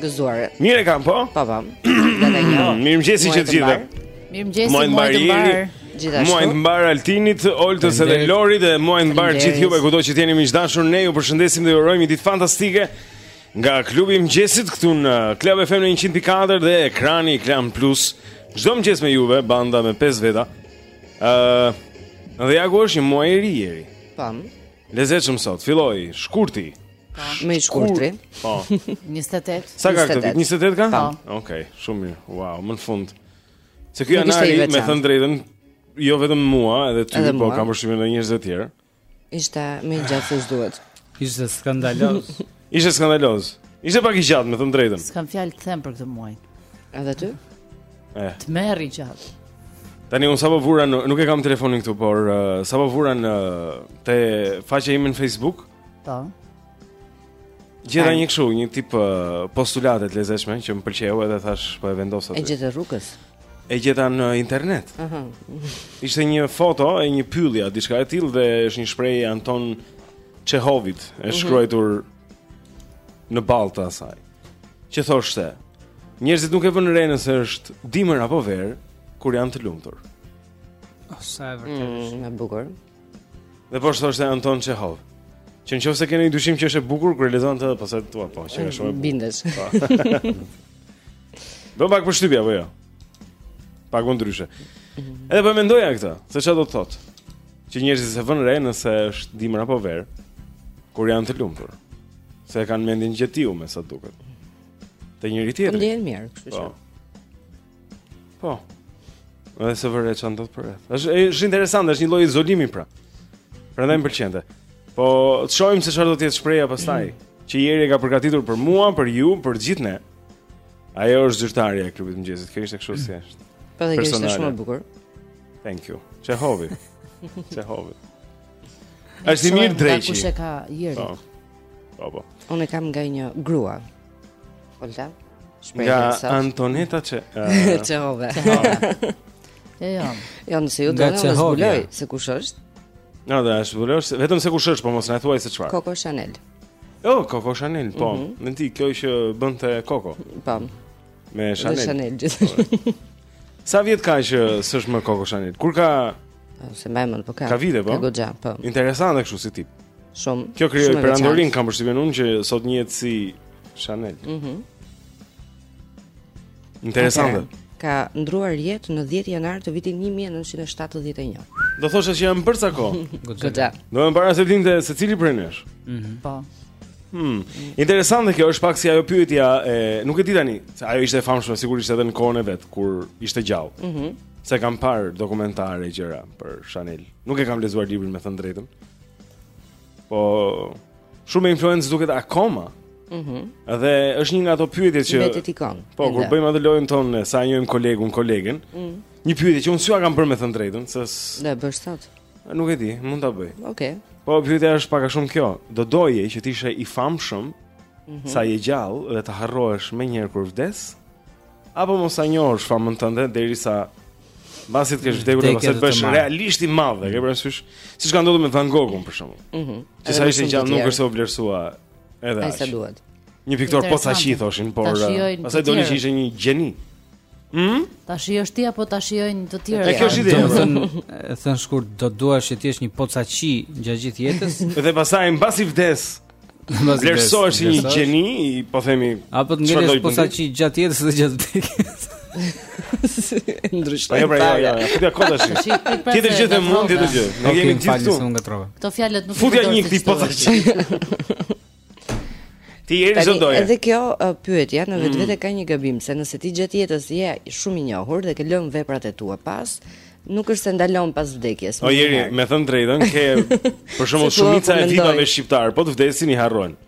Gëzuar. Mirë kam po? Po po. Mirëmëngjes të gjithëve. Mirëmëngjes, muaj të mbarë. Gjithashtu. Muaj të mbarë Altinit, Oltës dhe Lorit dhe muaj të mbarë gjithë juve kudo që jeni miq të dashur. Ne ju përshëndesim dhe ju urojmë një ditë fantastike nga klubi i mëngjesit këtu në Club FM në 104 dhe ekrani i Klan Plus. Çdo mëngjes me juve, banda me 5 veta. Ëh, uh, dhe ja ku është një muaj i ri. Pam. Lezetshëm sot. Filloi shkurti. Po, më i shkurtri. Po. 28. Sa ka këtë? 28 ka? Po. Okej, okay, shumë mirë. Wow, më në fund. Se ky janari me thënë të drejtën, jo vetëm mua, edhe ty, edhe po kam përshtypjen edhe njerëz të tjerë. Ishte më i gjatë se ç'duhet. Ishte skandaloz. Ishte skandaloz. Ishte pak i gjatë, me thënë të drejtën. S'kam fjalë të them për këtë muaj. Edhe ty? Eh. Tmerr i gjatë. Tani unë sapo vura në, nuk e kam telefonin këtu, por uh, sapo vura në te faqja ime në Facebook. Po. Gjeta një kështu, një tip uh, postulate të lezetshme që më pëlqeu edhe thash po e vendos atë. E gjeta rrugës. E gjeta në internet. Ëh. Uh -huh. Ishte një foto e një pylli a, diçka e tillë dhe është një shprehje Anton Çehovit e mm -hmm. shkruar në ballë të saj. Që thoshte, njerëzit nuk e vënë re nëse është dimër apo verë kur janë të lumtur. Oh, sa e vërtetë. Mm, e bukur. Dhe po thoshte Anton Çehov. Që në qofë se keni një dyshim që është e bukur, kur lexon të pasër të tua, po, që është shumë e bukur. Bindesh. Po. Bën pak përshtypje, apo jo. Pak më ndryshe. Edhe po mendoja këtë, se çfarë do të thotë. Që njerëzit s'e vënë re nëse është dimër apo verë, kur janë të lumtur. Se e kanë mendjen gjetiu me sa duket. Te njëri tjetri. Po ndihen mirë, kështu po. që. Po. Edhe s'e vë re ça ndodh përreth. Është është interesante, është një lloj izolimi pra. Prandaj më pëlqente. Po të shohim se çfarë do të jetë shprehja pastaj. Mm. Që Jeri e ka përgatitur për mua, për ju, për gjithë ne. Ajo është zyrtarja e klubit të mëngjesit. Kjo ishte kështu si është. Po dhe kjo ishte shumë e bukur. Thank you. Çehovi. Çehovi. Është i mirë dreqi. Nga kush e ka Jeri? Po. po. Po. Unë e kam nga një grua. Olta. Nga Antoneta Çehova. Jo, jo. Jo, nëse ju doni të zbuloj se kush është. Jo, do të zbulosh vetëm se kush është, po mos na thuaj se çfarë. Coco Chanel. Jo, Coco Chanel, po. Mm -hmm. Menti, kjo që bënte Coco. Po. Me Chanel. Me Chanel. Sa vjet ka që s'është më Coco Chanel? Kur ka s'e mbaj mend po ka. Ka vite po. Goxha, po. Interesante kështu si tip. Shumë. Kjo krijoi perandorinë kam përshtypjen unë që sot njihet si Chanel. Mhm. Mm Interesante. Okay. Ka ndërruar jetë në 10 janar të vitit 1971. Do thoshe që janë bërë sa kohë. Goxha. Domethënë para se të lindte secili prej nesh. Mhm. Mm po. Hmm. Interesante kjo është pak si ajo pyetja e, nuk e di tani, se ajo ishte e famshme sigurisht edhe në kohën e vet kur ishte gjallë. Mhm. Mm se kam parë dokumentare gjëra për Chanel. Nuk e kam lexuar librin me thënë drejtën. Po shumë influencë duket akoma. Mhm. Mm edhe është një nga ato pyetjet që bën Eti kur. Po, kur bëjmë atë lojën tonë ne, sa njohim kolegun, kolegen. Mm. Një pyetje që unë s'ua kam bërë me thënë drejtën, se ta bësh sot. Nuk e di, mund ta bëj. Okej. Okay. Po pyetja është pak a shumë kjo. Do doje që të ishe i famshëm mm -hmm. sa je gjallë dhe të harrohesh menjëherë kur vdes? Apo mos ta njohësh famën tënde derisa mbasi të kesh vdekur ose të bëhesh realisht i madh, e ke parasysh? Siç ka ndodhur me Van Gogun për shembull. Mhm. Mm që sa ishte gjallë nuk është se u vlerësua Edhe aq. Sa duhet. Një piktor pocaqi thoshin, por eh, pastaj doli që ishte një gjeni. Hm? Ta shijosh ti apo ta shijojnë të tjerë? E kjo është ide? Do të thën, e thën shkurt, do të duash që të jesh një pocaqi gjatë gjithë jetës. Dhe pastaj mbasi vdes. Vlerësohesh si një gjeni, po themi, apo të ngelesh pocaqi gjatë jetës dhe gjatë vdekjes. Ndryshoj. Po pra, jo, jo, jo. Futja kot tashi. Tjetër gjë të mund të gjë. Ne kemi gjithë këtu. Nuk ngatërova. Këto fjalët nuk futja një ti pocaqi. Ti je çdo doje. Edhe kjo uh, pyetja në vet mm. vete ka një gabim se nëse ti gjatë jetës je shumë i njohur dhe ke lënë veprat e tua pas, nuk është se ndalon pas vdekjes. O jeri, me thënë drejtën, ke për shembull shumica e vipave shqiptar, po të vdesin i harrojnë.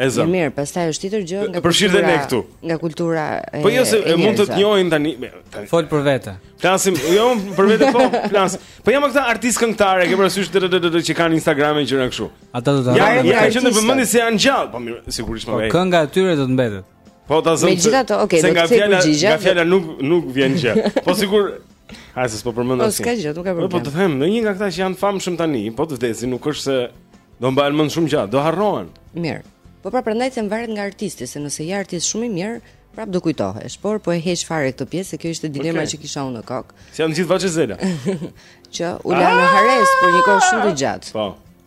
E zëmë. Mirë, pastaj është tjetër gjë na përfshirë dhe ne këtu. Nga kultura e Po jo se e mund të të njohin tani. tani. Fol për vete. Flasim, jo për vete po, flas. Po ja këta artistë këngëtarë, ke parasysh të të të që kanë Instagram e gjëra kështu. Ata do të. Ja, janë në vëmendje se janë gjallë, po mirë, sigurisht më vjen. Po kënga e tyre do të mbetet. Po ta zëmë. Megjithatë, okay, do të thotë përgjigje. Nga fjala nuk nuk vjen gjë. Po sigur Ai s'po përmend po, asnjë. Po s'ka gjë, nuk ka problem. Po të them, në një nga këta që janë të famshëm tani, po të vdesin, nuk është se do mbahen mend shumë gjatë, do harrohen. Mirë. Po pra prandaj them varet nga artisti, se nëse je artist shumë i mirë, prap do kujtohesh, por po e heq fare këtë pjesë se kjo ishte dilema okay. që kisha unë në kokë. Si u la gjithë Vaçe Zela. që u la në ah! harresë për një kohë shumë të gjatë. Po.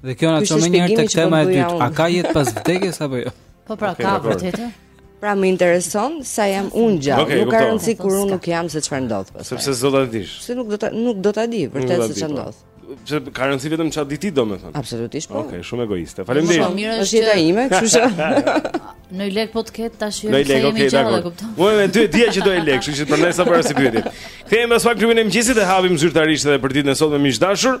Dhe kjo na çon menjëherë tek tema e dytë. A ka jetë pas vdekjes apo jo? Po pra ka vërtet. Pra më intereson sa jam unë gjallë. Okay, nuk ka rëndësi kur unë nuk jam se çfarë ndodh pastaj. Sepse s'do ta dish. Se nuk do ta nuk do ta di vërtet se çfarë po. ndodh. Pse ka rëndësi vetëm çfarë di ti domethënë? Absolutisht po. Okej, okay, shumë egoiste. Faleminderit. Shumë mirë është jeta ime, kështu që. Nëm lekë po të ketë tash jemi se jemi gjallë, e kupton? Unë me ty e dia që doje lekë, kështu që prandaj s'ta bëra si pyetje. Kthehemi pas fakt klubin e mëngjesit e hapim zyrtarisht edhe për ditën e sotme miq të dashur.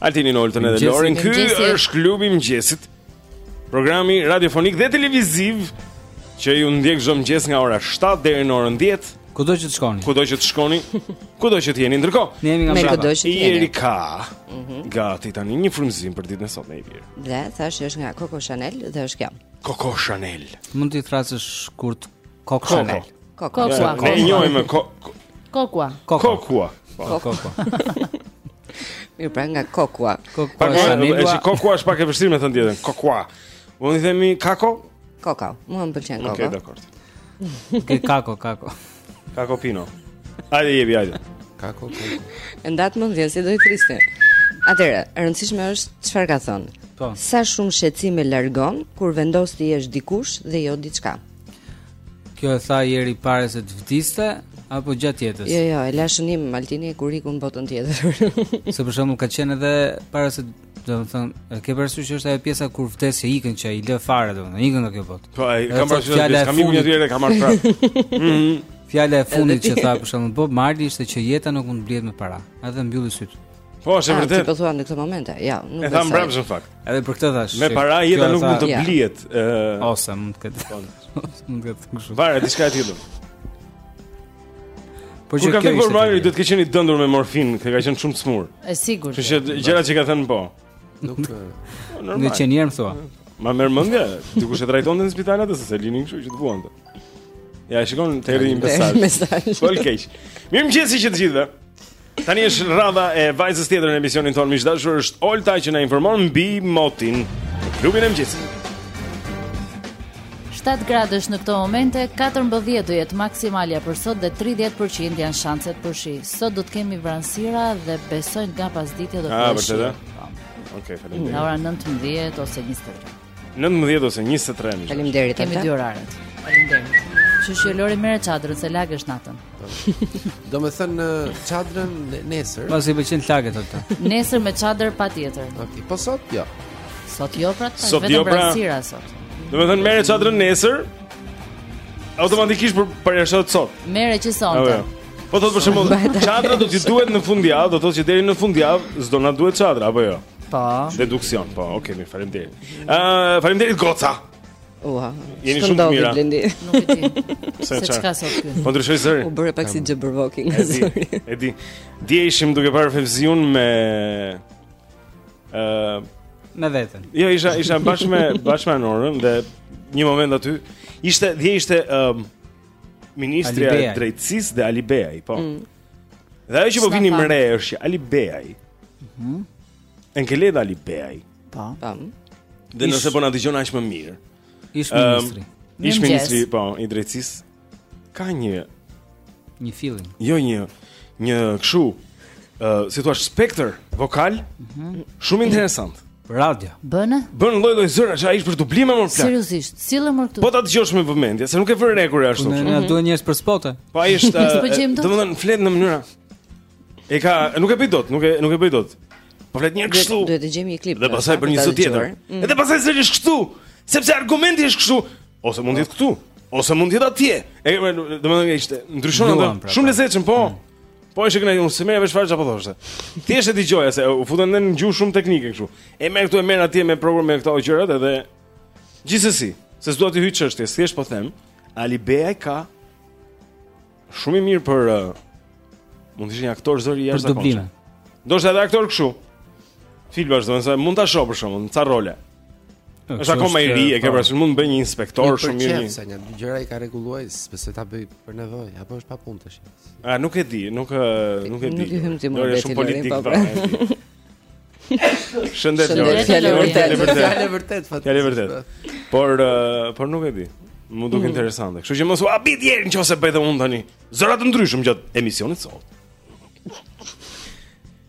Altinin Oltën edhe Lorin. Ky është klubi i mëngjesit. Programi radiofonik dhe televiziv që ju ndjek çdo mëngjes nga ora 7 deri në orën 10. Kudo që të shkoni. Kudo që të shkoni. Kudo që të jeni ndërkohë. Ne jemi nga Brava. Kudo që të jeni. Jeri ka. Mhm. Gati tani një frymëzim për ditën e sotme vjen. Dhe thashë është nga Coco Chanel dhe është kjo. Coco Chanel. Mund t'i thrasësh kurt Koko. Koko. Koko. Koko. Ne njohim me koko. Koko. Koko. Koko. Koko. Mirë, pra nga kokua. Kokua. Pra, është kokua është pak e vështirë me thënë tjetër. Kokua. Unë i themi Koko? Koko. Mua më pëlqen koko. Okej, okay, dakor. Okej, kako, kako. Kako pino. Hajde jepi, hajde. Kako, kako. Endat më vjen se do i thërriste. Atëherë, e rëndësishme është çfarë ka thënë. Po. Sa shumë shqetësime largon kur vendos të jesh dikush dhe jo diçka. Kjo e tha njeri para se të vdiste apo gjatë jetës? Jo, jo, e la shënim Altini kur iku në botën tjetër. se për shembull ka qenë edhe para se domethënë, e ke parasysh që është ajo pjesa kur vdes që ikën që i lë fare domethënë, ikën nga kjo botë. Po, e kam parasysh që kam ikur një herë dhe kam ardhur prapë. Mhm. Fjala e fundit që tha për shembull Bob Marley ishte që jeta nuk mund të blihet me para. Edhe mbylli sytë. Po, është e ah, vërtetë. Ti po thua në këtë moment, ja, nuk e tha mbrapsht në fakt. Edhe për këtë thashë. Me para jeta nuk mund të blihet. Ose mund të ketë. Po. Mund të ketë. Vare diçka tjetër. Po që kjo ishte. Kur duhet të ketë qenë i dëndur me morfinë, se ka qenë shumë sëmurë. Është e sigurt. Kështu që gjëra që ka thënë po. Nuk po, normal. Në qenierm thua. Ma merr mendja, dikush e trajtonte në spital atë se s'e linin kështu që të vuante. Ja, shikon të erdhi një mesazh. Fol keq. Mirëmëngjes të gjithëve. Tani është radha e vajzës tjetër në emisionin tonë miq të dashur, është Olta që na informon mbi motin në klubin e mëngjesit. 7 gradë është në këto momente, 14 do jetë maksimalja për sot dhe 30% janë shanset për shi. Sot do të kemi vranësira dhe besoj nga pasdite do të ketë shi. A, pasdite? Okej, okay, falim. Nga ora 19 ose 23. 19 ose 23 më. Faleminderit. Kemi dy oraret. Faleminderit. Kështu Lori merre çadrën, se lagesh natën Domethënë çadrën nesër Po s'i pëlqen të laget asaj Nesër me çadër patjetër Ok, po sot jo Sot jo pra të Sot jo pra sot. Domethënë merre çadrën nesër Automatikisht përjashtohet sot Merre që sonte jo. Po thotë për shembull, çadra do t'i duhet në fundjavë, do thotë që deri në fundjavë s'do na duhet çadra apo jo? Po. Deduksion, po, okay, mirë, faleminderit. Ë, uh, faleminderit Goca. Ua. Jeni shumë të mira. Nuk e di. Seç ka sot ky? Po ndryshoi zëri. U bëre pak si Jabberwocky nga zëri. E di. Dje ishim duke parë Fevziun me ë uh, me veten. Jo, isha isha bashkë me bashkë me Norën dhe një moment aty ishte dje ishte ë uh, ministrja e drejtësisë dhe Alibeaj, po. Mm. Dhe ajo që po vinim re është që Alibeaj. Mhm. Mm Enkelejd Alibeaj. Po. Po. Dhe nëse po na dëgjon aq më mirë. Ish ministri. Um, ish ministri, po, i drejtësisë. Ka një një feeling. Jo një një kshu, uh, si thua spektër vokal, mm -hmm. shumë interesant. Radio. Bën. Bën lloj-lloj zërash, ai është për dublime më plako. Seriozisht, sille më këtu. Po ta dëgjosh me vëmendje, se nuk e vën re kurrë ashtu. Ne na mhm. duhen njerëz për spote. Po ai është, domethënë flet në mënyra. E ka, nuk e bëj dot, nuk e nuk e bëj dot. Po flet një herë kështu. Duhet të gjejmë një klip. Dhe pastaj bën një zë tjetër. Mm. Edhe pastaj se është kështu, sepse argumenti është kështu, ose mund të jetë këtu, ose mund të jetë atje. E domethënë ishte ndryshon edhe pra, shumë pra. i lezetshëm, po. Mm. Po e shikoja unë s'i merrja vesh fare çfarë po thoshte. Thjesht e dëgjoja se u futën në një gjuhë shumë teknike kështu. E merr këtu e merr atje me program me këto gjërat edhe gjithsesi, se s'dua të hyj çështjes, thjesht po them, Alibeaj ka shumë i mirë për uh, mund të ishte një aktor zëri i jashtëzakonshëm. Do të ishte edhe aktor kështu. Filmash domethënë se mund ta shoh për shembull, ca role. Është akoma i ri, e ke parasysh mund të bëjë një inspektor shumë mirë. Një farë gjërash i ka rregulluar, s'besoj ta bëjë për nevojë, apo është pa punë tash. A nuk e di, nuk nuk e di. Nuk i them ti më vetë. Është politik po. Shëndet Lori. Fjalë vërtet, fjalë vërtet fat. Fjalë vërtet. Por por nuk e di. M'u duk mhm. interesante. Kështu që mos u habitni nëse bëj dhe unë tani. Zëra të ndryshëm gjatë emisionit sot.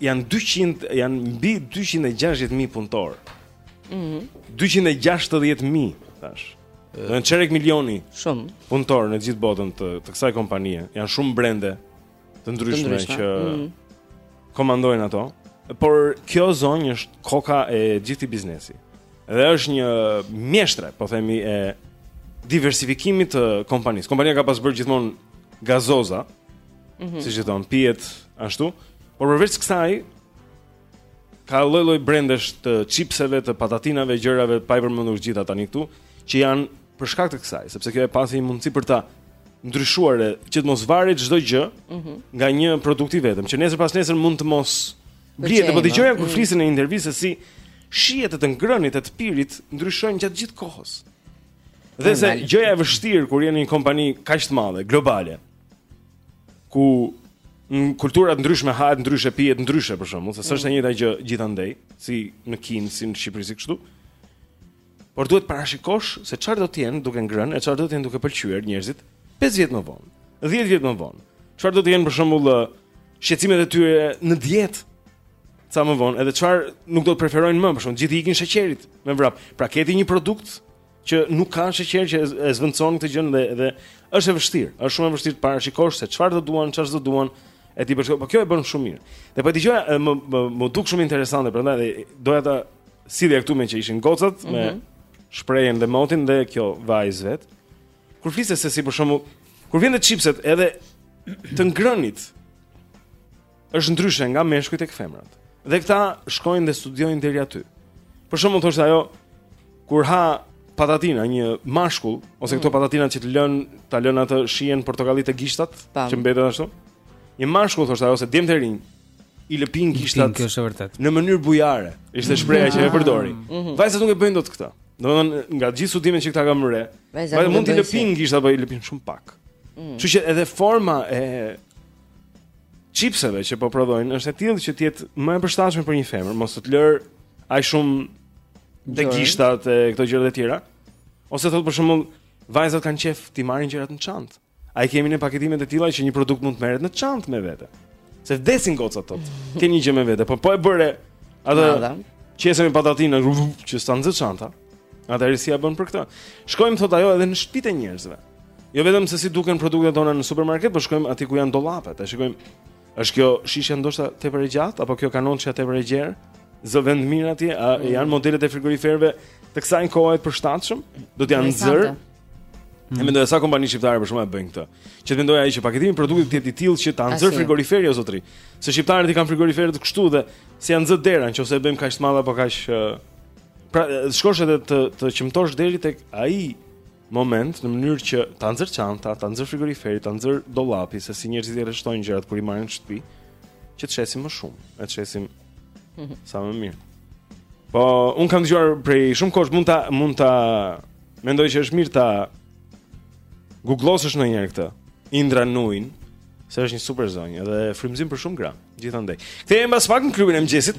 Janë 200, janë mbi 260.000 punëtorë. Mhm. Mm 260.000 tash. Domethënë çerek milioni. Shumë. Punëtorë në gjithë botën të, të kësaj kompanie. Janë shumë brende të ndryshme, të ndryshme. që mm -hmm. komandojnë ato. Por kjo zonjë është koka e të gjithë këtij biznesi. Dhe është një mjeshtre, po themi e diversifikimit të kompanisë. Kompania ka pas bërë gjithmonë gazoza, mm -hmm. siç i thonë, pijet ashtu. Por përveç kësaj ka lloj-lloj brendesh të chipseve, të patatinave, gjërave pa i përmendur gjitha tani këtu, që janë për shkak të kësaj, sepse kjo e pa si një mundësi për ta ndryshuar që të mos varet çdo gjë mm -hmm. nga një produkt i vetëm, që nesër pasnesër mund të mos blihet dhe po dëgjoja kur mhm. flisin në intervistë si shijet e të ngrënit e të pirit ndryshojnë gjatë gjithë kohës. Dhe se gjëja e vështirë kur je në një kompani kaq të madhe, globale, ku në kultura të ndryshme hahet ndryshe, pihet ndryshe për shembull, se s'është e mm. njëjta gjë gjithandej, si në Kinë, si në Shqipëri si kështu. Por duhet të parashikosh se çfarë do të jenë duke ngrënë e çfarë do të jenë duke pëlqyer njerëzit 5 vjet më vonë, 10 vjet më vonë. Çfarë do të jenë për shembull shqetësimet e tyre në dietë ca më vonë, edhe çfarë nuk do të preferojnë më, për shembull, të gjithë i ikin sheqerit me vrap. Pra ke ti një produkt që nuk ka sheqer që e zëvendëson këtë gjë dhe dhe është e vështirë. Është shumë e vështirë të parashikosh se çfarë do duan, çfarë s'do duan. E ti bashkë, po kjo e bën shumë mirë. Dhe po dëgjoja, më më, m'u duk shumë interesante, prandaj doja ta sillja këtu meqë ishin gocat mm -hmm. me mhm. Shpresën dhe motin dhe kjo vajzë vetë. Ku fliste se si për shembull, kur vjen te çipset edhe të ngrënit. është ndryshe nga meshkujt tek femrat. Dhe këta shkojnë dhe studiojnë deri aty. Për shembull thoshte ajo kur ha patatina një mashkull ose mm. këto patatina që të lën ta lën atë shijen portokalli te gishtat Tam. që mbeten ashtu. Një mashkull thoshte ajo ose djemtë e rinj i lëpin gishtat. Kjo është e vërtetë. Në mënyrë bujare, ishte mm. shprehja që e përdori. Mm. Mm. Vajzat nuk e bëjnë dot këtë. Domethënë nga gjithë studimet që këta kanë bërë, vajzat nuk i lëpin gishtat apo i lëpin shumë pak. Kështu që edhe forma e çipseve që po prodhojnë është e tillë që të jetë më e përshtatshme për një femër, mos të lërë aq shumë te gishtat e këto gjëra të tjera. Ose thotë për shembull, vajzat kanë qejf t'i marrin gjërat në çantë. A i kemi ne paketimet të tilla që një produkt mund të merret në çantë me vete. Se vdesin gocat ta kenë një gjë me vete, po po e bëre atë qesën me patatina që s'ta nxë çanta. Atëherë si ia bën për këtë? Shkojmë thotë ajo edhe në shtëpitë e njerëzve. Jo vetëm se si duken produktet tona në supermarket, por shkojmë aty ku janë dollapet. Ta shikojmë. Është kjo shishe ndoshta tepër e gjatë apo kjo kanoçja tepër e gjerë? Zë vend mirë atje, a mm. janë modelet e frigoriferëve të kësaj kohe të përshtatshëm? Do t'jua nxërë. Mm. E mendoj sa kompani shqiptare për shembull e bëjnë këtë. Që të mendojë ai që paketimi i produktit të jetë i tillë që ta nxërë frigoriferi o zotëri. Se shqiptarët i kanë frigoriferët kështu dhe s'ia nxë dera, nëse e bëjmë kaq të madh apo kaq Pra, shkosh edhe të të qëmtosh deri tek ai moment në mënyrë që ta nxërë çanta, ta nxërë frigoriferi, ta nxërë dollapi, se si njerëzit i rreshtojnë gjërat kur i marrin në shtëpi, që të shesim më shumë, e të shesim mhm. sa më mirë. Po, unë kam dëgjuar prej shumë kohësh mund ta mund ta mendoj që është mirë ta googlosësh ndonjëherë këtë. Indra Nooyi, se është një super zonjë dhe frymëzim për shumë gra, gjithandej. Kthehemi pas pak në klubin e mëngjesit.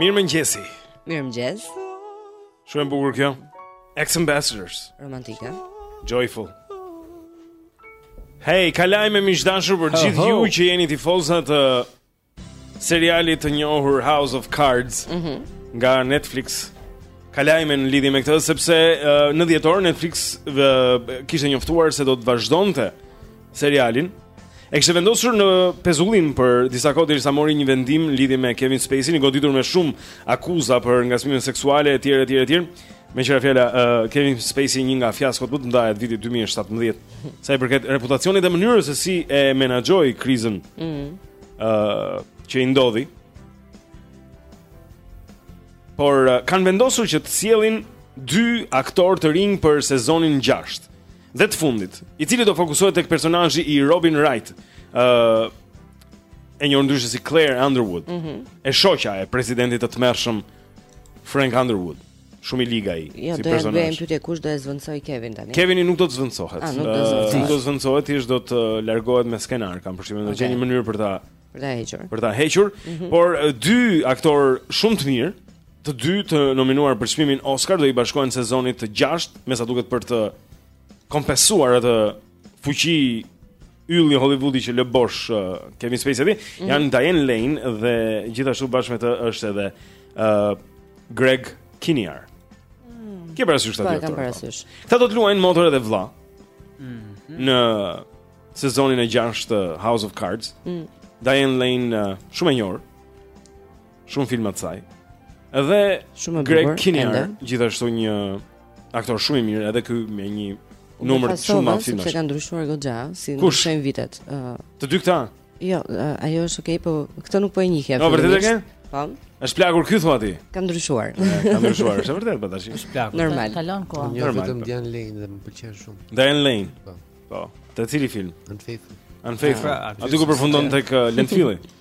Mirëmëngjesi Mirëmëngjes Shumë e bukur kjo X Ambassadors Romantike Joyful Hej, ka lajme miq të dashur për gjithë ju që jeni tifozat e Serialit të njohur House of Cards mm -hmm. nga Netflix ka lajme në lidhje me këtë sepse uh, në dhjetor Netflix uh, kishte njoftuar se do të vazhdonte serialin. E kishte vendosur në pezullim për disa kohë derisa mori një vendim në lidhje me Kevin Spacey, i goditur me shumë akuza për ngacmime seksuale etj etj etj. Meqë ra fjala, uh, Kevin Spacey një nga fiaskot më të mëdha të vitit 2017 Sa i përket reputacionit dhe mënyrës se si e menaxhoi krizën mm. ë uh, që i ndodhi. Por uh, kanë vendosur që të sjellin dy aktorë të rinj për sezonin 6 dhe të fundit, i cili do fokusohet tek personazhi i Robin Wright, ë uh, e njohur ndryshe si Claire Underwood. Mm -hmm. E shoqja e presidentit të tmerrshëm Frank Underwood. Shumë i lig ai, ja, si personazh. Ja, do të bëjmë pyetje kush do e zvendësojë Kevin tani. Kevini nuk do të zvendësohet. Ah, nuk do të zvendësohet. Nuk do të zvendësohet, thjesht do të largohet me skenar, kam përshtypjen, do të gjejnë një mënyrë për ta për ta hequr. Për ta hequr, mm -hmm. por dy aktorë shumë të mirë, të dy të nominuar për çmimin Oscar do i bashkohen sezonit të 6, mesa duket për të kompensuar atë fuqi ylli Hollywoodi që lë bosh uh, Kevin Spacey mm -hmm. janë Diane Lane dhe gjithashtu bashkë me të është edhe uh, Greg Kinnear. Mm. E ke parasysh ti po, direktor? parasysh. Këta do të luajnë motër edhe vlla. Mm -hmm. Në sezonin e 6 të House of Cards. Mm. Diane Lane uh, shumë e njohur. Shumë filma të saj. Edhe shumë Greg Kinnear, gjithashtu një aktor shumë i mirë, edhe ky me një po, numër shumë të madh filmash. Sepse ka ndryshuar goxha siç shkojnë vitet. Uh, të dy këta. Jo, uh, ajo është okay, po këtë nuk po e njihja. Po vërtet e ke? Po. Është plakur ky thua ti? Ka ndryshuar. Ka ndryshuar, është vërtet po tash. Është plakur. Normal. Kalon koha. Jo, vetëm po. Diane Lane dhe më pëlqen shumë. Diane Lane. Po. Po. Te cili film? Unfaithful. Unfaithful. Ah, Aty ku përfundon tek uh, Lentfilli.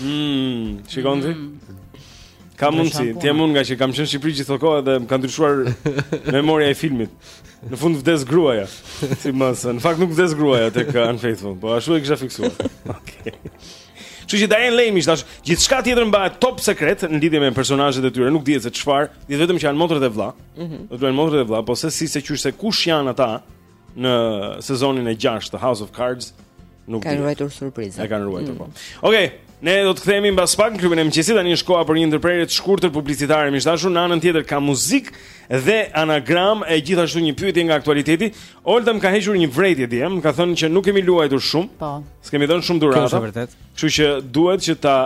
Mmm, shikon ti? Mm. Ka mundsi, të jetë nga që kam qenë në Shqipëri gjithë kohën dhe më ka ndryshuar memoria e filmit. Në fund vdes gruaja. Si më thën, në fakt nuk vdes gruaja tek Unfaithful, po ashtu e kisha fiksuar. Okej. Kështu që Diane Lane ish tash gjithçka tjetër mbahet top sekret në lidhje me personazhet e tyre, nuk dihet se çfarë, dihet vetëm që janë motër e vëlla. Mhm. Do të jenë motër e vëlla, po se si se qysh se kush janë ata, në sezonin e 6 të House of Cards nuk dihet. E kanë ruajtur surprizën. E kanë ruajtur mm. po. Okej, okay, ne do të kthehemi mbas pak në klubin e mëngjesit tani është koha për një ndërprerje të shkurtër publicitare. Miq të dashur në anën tjetër ka muzikë dhe anagram e gjithashtu një pyetje nga aktualiteti. Olta më ka hequr një vërejtje dje, më ka thënë që nuk kemi luajtur shumë. Po. S'kemi dhënë shumë dhurata. Kjo është vërtet. Kështu që duhet që ta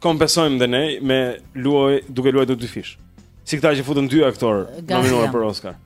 kompensojmë dhe ne me luaj duke luajtur dyfish. Si këta që futën dy aktorë të nominuar për Oscar.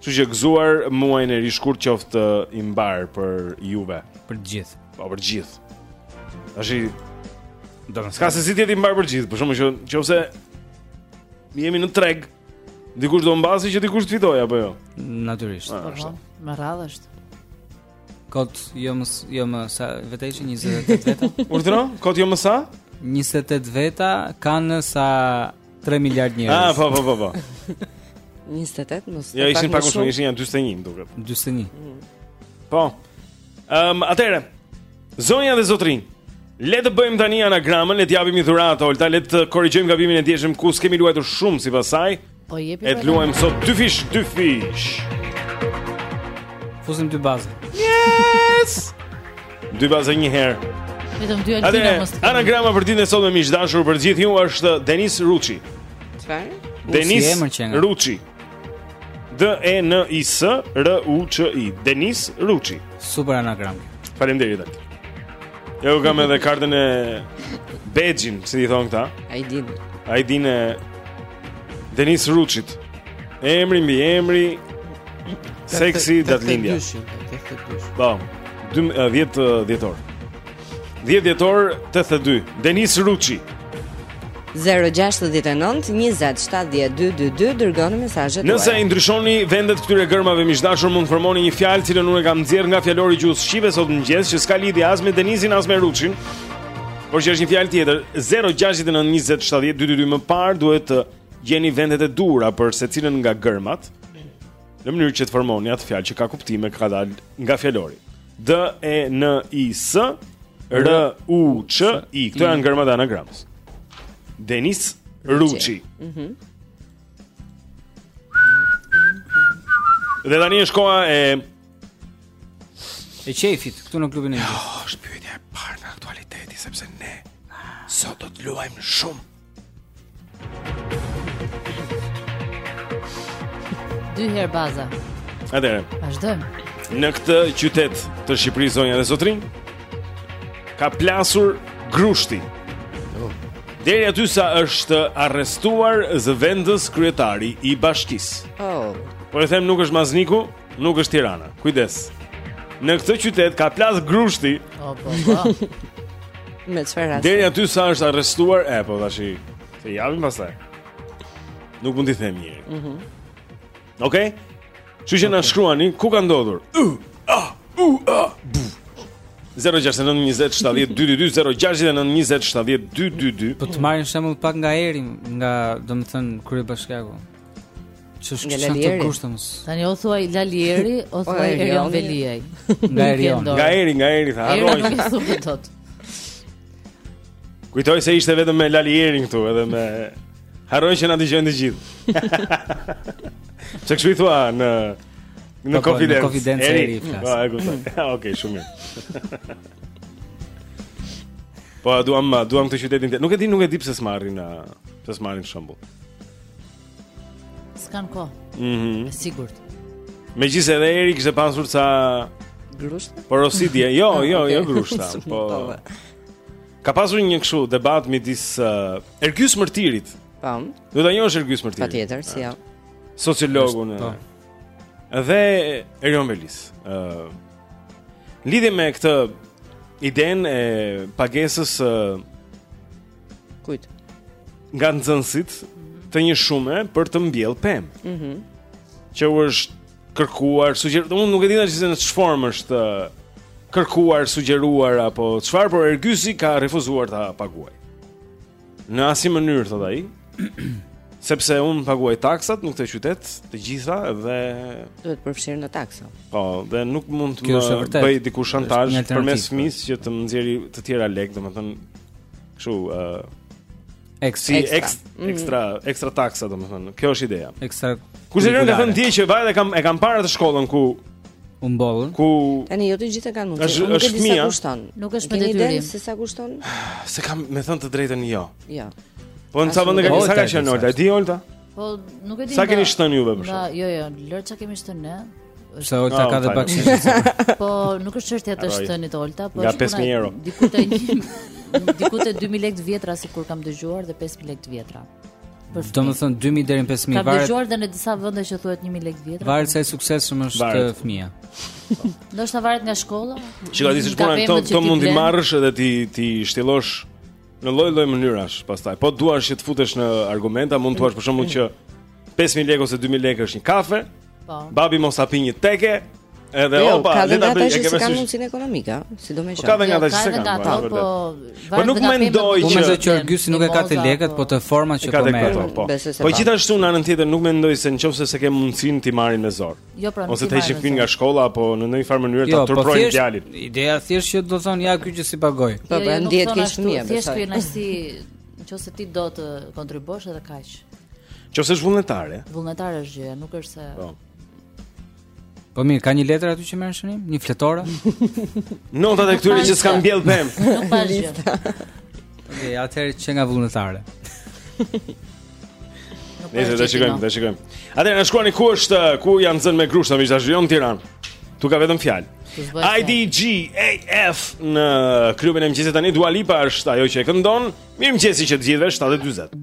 Kështu që gëzuar muajin e ri shkurt qoftë uh, i mbarë për juve. Për të gjithë. Po për të gjithë. Tashi do të s'ka se si të jetë i mbarë për të gjithë, për shkakun që nëse ne jemi në treg, dikush do humbasë që dikush të fitojë apo jo. Natyrisht. Po, po, me radhë është. Kot jo më jo më sa vetë që 28 veta. Urdhëro, kot jo më sa? 28 veta kanë sa 3 miliard njerëz. Ah, po, po, po, po. 28, mos. Jo, ishin pak më shumë, ishin janë 41, duket. 41. Mm. Po. Ehm, um, atëre. Zonja dhe zotërinj. Le të bëjmë tani anagramën, le të japim një dhuratë Olta, le të korrigjojmë gabimin e djeshëm ku s'kemi luajtur shumë sipas saj. Po jepi. E luajmë sot dy fish, dy fish. Fuzim dy bazë. Yes! Dy bazë një herë. Vetëm dy altina mos. Anagrama për ditën e sotme miq të dashur për gjithë ju është Denis Ruçi. Çfarë? Denis Ruçi. D E N I S R U Ç I. Denis Ruçi. Super anagram. Faleminderit. Jo kam edhe kartën e Bexhin, si i thonë këta. Ai din. Ai din e Denis Ruçit. Emri mbiemri seksi datëlindja. Po. 10 dhjetor. 10 dhjetor 82. Denis Ruçi. 0692070222 dërgoni mesazhet tuaja. Nëse i ndryshoni vendet këtyre gërmave miq të dashur mund të formoni një fjalë të cilën unë e kam nxjerrë nga fjalori i gjuhës shqipe sot në mëngjes që s'ka lidhje as me Denisin as me Ruçin. Por që është një fjalë tjetër, 069 20 70 222 më parë duhet të gjeni vendet e duhura për secilën nga gërmat në mënyrë që të formoni atë fjalë që ka kuptim e ka dalë nga fjalori. D E N I S R U Ç I. Këto janë gërmat e anagramës. Denis Ruçi. Mhm. Dhe tani është koha e E qejfit këtu në klubin e mëngjesit. Jo, është pyetja e parë nga aktualiteti sepse ne sot do të luajmë shumë. Dy herë baza. Atëherë. Vazhdojmë. Në këtë qytet të Shqipërisë zonja dhe zotërinj ka plasur grushti. Oh. Deri aty sa është arrestuar zëvendëskryetari i bashkisë. Oh. Po e them nuk është Mazniku, Nuk është Tirana. Kujdes. Në këtë qytet ka plas grushti. Po, po, po. Me çfarë? Deri aty sa është arrestuar, e po tashi të japim pastaj. Nuk mund t'i them një. Mhm. Mm Okej. Okay? Kështu që na shkruani ku ka ndodhur. Uh, ah, uh, ah. 0692070222 Po të marrin shembull pak nga Eri, nga domethënë kryebashkiaku. Ç'është kjo të kushtëm? Tani o thuaj Lalieri, o thuaj Erion Veliaj. Nga Erion, nga Eri, nga Eri tha, harroj. Nuk e thuaj dot. Kujtoj se ishte vetëm me Lalierin këtu, edhe me harroj që na dëgjojnë të gjithë. Çka kshu thua në në konfidencë? Në konfidencë Eri. Po, e kuptoj. Okej, shumë mirë. Po, duam, duam këtë qytetin. Nuk e di, nuk e di pse s'marrin, pse s'marrin shembull. S'kan kohë. Mhm. Mm Sigurt. Megjithëse edhe Eri kishte pasur ca grushta. Por ose di, jo, ah, jo, jo grushta, po. Ka pasur një kështu debat midis uh, Ergys Mërtirit. Po. Do ta njohësh Ergys Mërtirin. Patjetër, si jo. Sociologun. Po. Dhe Erion Velisë. Ë uh, në lidhje me këtë idenë e pagesës uh, Kujt? Nga nxënësit mm -hmm. të një shume për të mbjellë pemë. Mm -hmm. Që u është kërkuar, sugjeruar, unë nuk e di tash se në çfarë është kërkuar, sugjeruar apo çfarë, por Ergysi ka refuzuar ta paguajë. Në asnjë mënyrë thotë ai. Sepse unë paguaj taksat në këtë qytet, të gjitha dhe duhet përfshirë në taksa. Po, dhe nuk mund të më bëjë dikush shantazh përmes fëmijës që të më nxjerrë të tjera lekë, domethënë Kështu, ë uh, Ekstra. Si ekstra, mm. ekstra, ekstra taksa domethënë. Kjo është ideja. Ekstra. Kush e lënë ke thënë ti që vaje e kam e kam parë atë shkollën ku u mbollën. Ku tani jo të gjithë kanë mundësi. Është nuk e di sa kushton. Nuk është me detyrim. Se sa kushton? S'e kam, me thënë të drejtën jo. Jo. Po në sa vende ka sa ka qenë Olta? Di Olta? Po, nuk e di. Sa keni shtën juve për shkak? Jo, jo, lër ça kemi shtën ne. Se Olta ka dhe bakshish. Po, nuk është çështja të shtënit Olta, po është puna e dikut e një. Diku te 2000 lekë të vjetra sikur kam dëgjuar dhe 5000 lekë të vjetra. Për fëmi. Domethënë 2.000 deri në 5.000 varet. Kam dëgjuar dhe në disa vënde që thuhet 1.000 lekë vjetra. Varet se e sukses shumë është varet. fëmija. Ndoshta varet nga shkolla. Shiko, di si është puna, të, të mund t'i marrësh edhe t'i, t'i shtjellosh Në lloj lloj mënyrash pastaj. Po duash që të futesh në argumenta, mund të thuash për shembull që 5000 lekë ose 2000 lekë është një kafe. Po. Babi mos ta pijë një teke. Edhe jo, opa, le ta bëjë. Ka vënë ata mundsinë ekonomike, sidomos. Po ka vënë ata që kanë ata, po. Po, po nuk mendoj që mendoj që Ergysi nuk e ka te lekët, po te forma që po merr. Po, po gjithashtu në anën tjetër nuk mendoj se në qoftë se s'e ke mundësinë t'i marrin me zor. Jo pra, ose të heqin fëmijën nga shkolla apo në ndonjë farë mënyrë jo, ta po turprojnë djalin. Po thjesht ideja thjesht që do thonë ja ky që s'i pagoi. Po bën jo, jo, ndihet keq fëmija. Thjesht ky na si nëse ti do të kontribuosh edhe kaq. Nëse është vullnetare. Vullnetare është gjëja, nuk është se Po. Po mirë, ka një letër aty që merr shënim, një fletore. Notat e këtyre që s'kanë mbjellë pemë. Nuk pa gjë. Okej, atëherë qenka vullnetare. Ne do të shikojmë, do të shikojmë. Atëherë na shkruani ku është, ku janë zënë me grushta, mish tash në Tiranë. Tu ka vetëm fjalë. IDGAF në klubin e mëngjesit tani Dua Lipa është ajo që e këndon. Mirëmëngjesi që të gjithëve 7:40.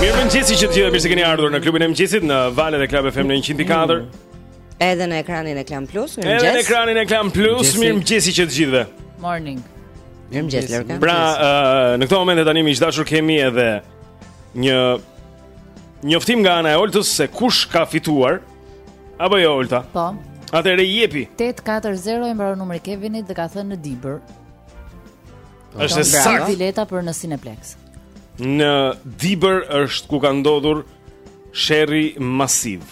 Mirëmëngjesi që të gjithëve, mirë se keni ardhur në klubin e mëngjesit në valët e Club FM në 104. Mm. Edhe në ekranin e Klan Plus, mirëmëngjes. Edhe në ekranin e Klan Plus, mirëmëngjesi që të gjithëve. Morning. Mirëmëngjes Lorca. Pra, uh, në këtë moment tani miq të dashur kemi edhe një Njoftim nga ana e Oltës se kush ka fituar. Apo jo Olta? Po. Atëre jepi. 840 i mbaron numri Kevinit dhe ka thënë në Dibër. Është e saktë. Bileta për në Cineplex. Në Dibër është ku ka ndodhur sherri masiv.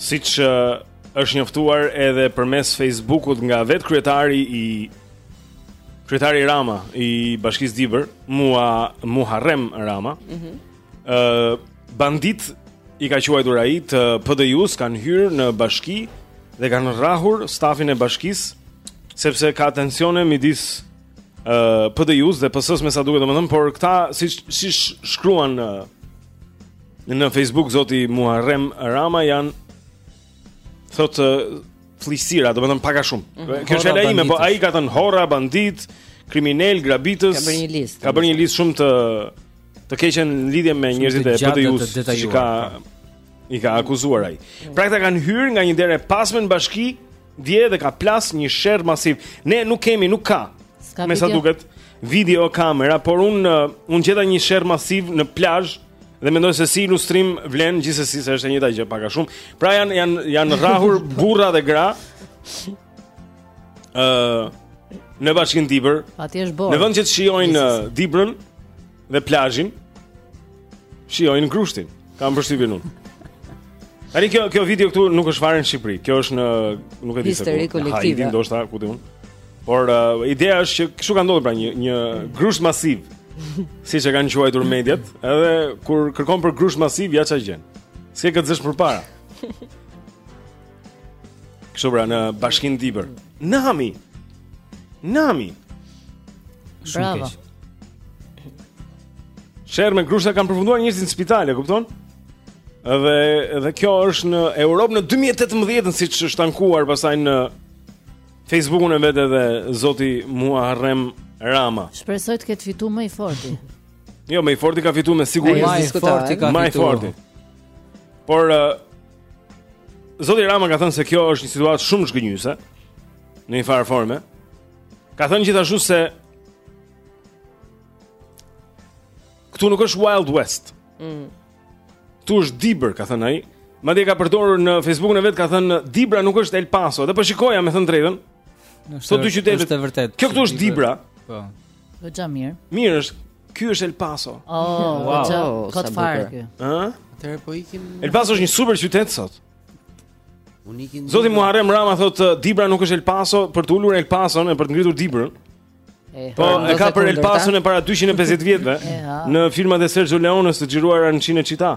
Siç është njoftuar edhe përmes Facebookut nga vetë kryetari i Kryetari Rama i Bashkisë Dibër, Mua Muharrem Rama, ëh, mm -hmm. uh, banditë i ka quajtur ai të PDIU-s kanë hyrë në bashki dhe kanë rrahur stafin e bashkisë sepse ka tensione midis ëh uh, PDIU-s dhe PS-së me sa duket domethënë, por këta si si shkruan uh, në Facebook zoti Muharrem Rama janë thotë fëlliqësira, domethënë pak a shumë. Mm -hmm. Kjo është ai më, po ai ka thënë horra, banditë, kriminelë, grabitës. Ka bërë një listë. Ka bërë një listë shumë të të keqe në lidhje me njerëzit e PDIU-s që ka po. i ka akuzuar ai. Mm. Pra këta kanë hyrë nga një derë e pasme në bashki, dje dhe ka plas një sherr masiv. Ne nuk kemi, nuk ka. Me sa duket video kamera, por un un gjeta një sherr masiv në plazh Dhe mendoj se si ilustrim vlen gjithsesi se është e njëjta gjë pak a shumë. Pra janë janë janë rrahur burra dhe gra. Ë uh, në bashkinë Dibër. Aty është borë. Në vend që të shijojnë Dibrën dhe plazhin, shijojnë grushtin. Kam përshtypjen unë. Tani kjo kjo video këtu nuk është fare në Shqipëri. Kjo është në nuk e di se ku. Ha, i di ndoshta ku di unë. Por uh, ideja është që kështu ka ndodhur pra një një grusht masiv. Siç e kanë quajtur mediat, edhe kur kërkon për grusht masiv ja ça gjen. S'ke ça t'zësh përpara. Kështu pra në Bashkinë Dibër. Nami. Nami. Bravo. Sherr me grushta kanë përfunduar njerëz në spital, e kupton? Dhe dhe kjo është në Europë në 2018, siç është ankuar pastaj në Facebookun e vet dhe zoti Muharrem Rama. Shpresoj të ketë fituar më i forti. jo, më i forti ka fituar me siguri. Më i forti ka fituar. Më i forti. Por uh, zoti Rama ka thënë se kjo është një situatë shumë zhgënjyese në një farë forme. Ka thënë gjithashtu se këtu nuk është Wild West. Mm. Ktu është Dibër, ka thënë ai. Madje ka përdorur në Facebookun e vet ka thënë Dibra nuk është El Paso, dhe po shikoja me thënë të drejtën. Këto dy qytetet. Është e vërtetë. Kjo këtu është Dibra. Po. Goxha mirë. Mirë është. Ky është El Paso. Oh, wow. Kot fare ky. Ëh? Atëherë po ikim. El Paso është një super qytet sot. Zoti Muharrem Rama thotë Dibra nuk është El Paso për të ulur El Pason e për të ngritur Dibrën. Po e ka për El Pason e para 250 vjetëve në filmat e Sergio Leones të xhiruara në Cinecittà.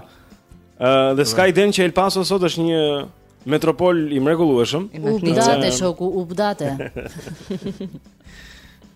Ë dhe s'ka idenë që El Paso sot është një metropol i mrekullueshëm. U bdate shoku, u bdate.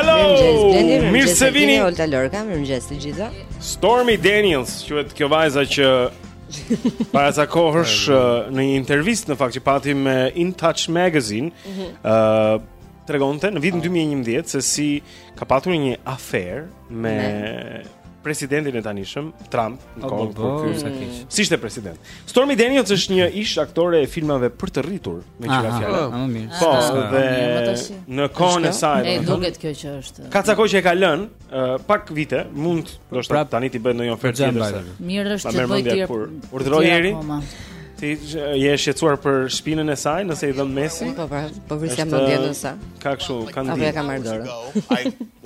Hello! Mirë se vini. Olta Lorca, mirëmëngjes të gjithëve. Stormy Daniels, quhet kjo vajza që para sa kohësh uh, në një intervistë në fakt që pati me In Touch Magazine, ë mhm. uh, tregonte në vitin 2011 ah. se si ka patur një aferë me presidentin e tanishëm Trump në kohën kur ky sa keq. S'ishte president. Stormy Daniels është një ish aktore e filmave për të rritur, me çfarë fjale. Po, më mirë. Po, ah, dhe ah, në kohën e saj, do të thonë, duket kjo që është. Ka ca kohë që e ka lënë, pak vite, mund ndoshta tani t'i bëhet ndonjë ofertë tjetër. Mirë është që bëj ti. Urdhëro Eri. Ti je shqetësuar për shpinën e saj nëse i dhemb mesi? Po, pra, po vrisja mendjen nëse. Ka kështu, ka ndihmë. Apo e ka marrë dorën.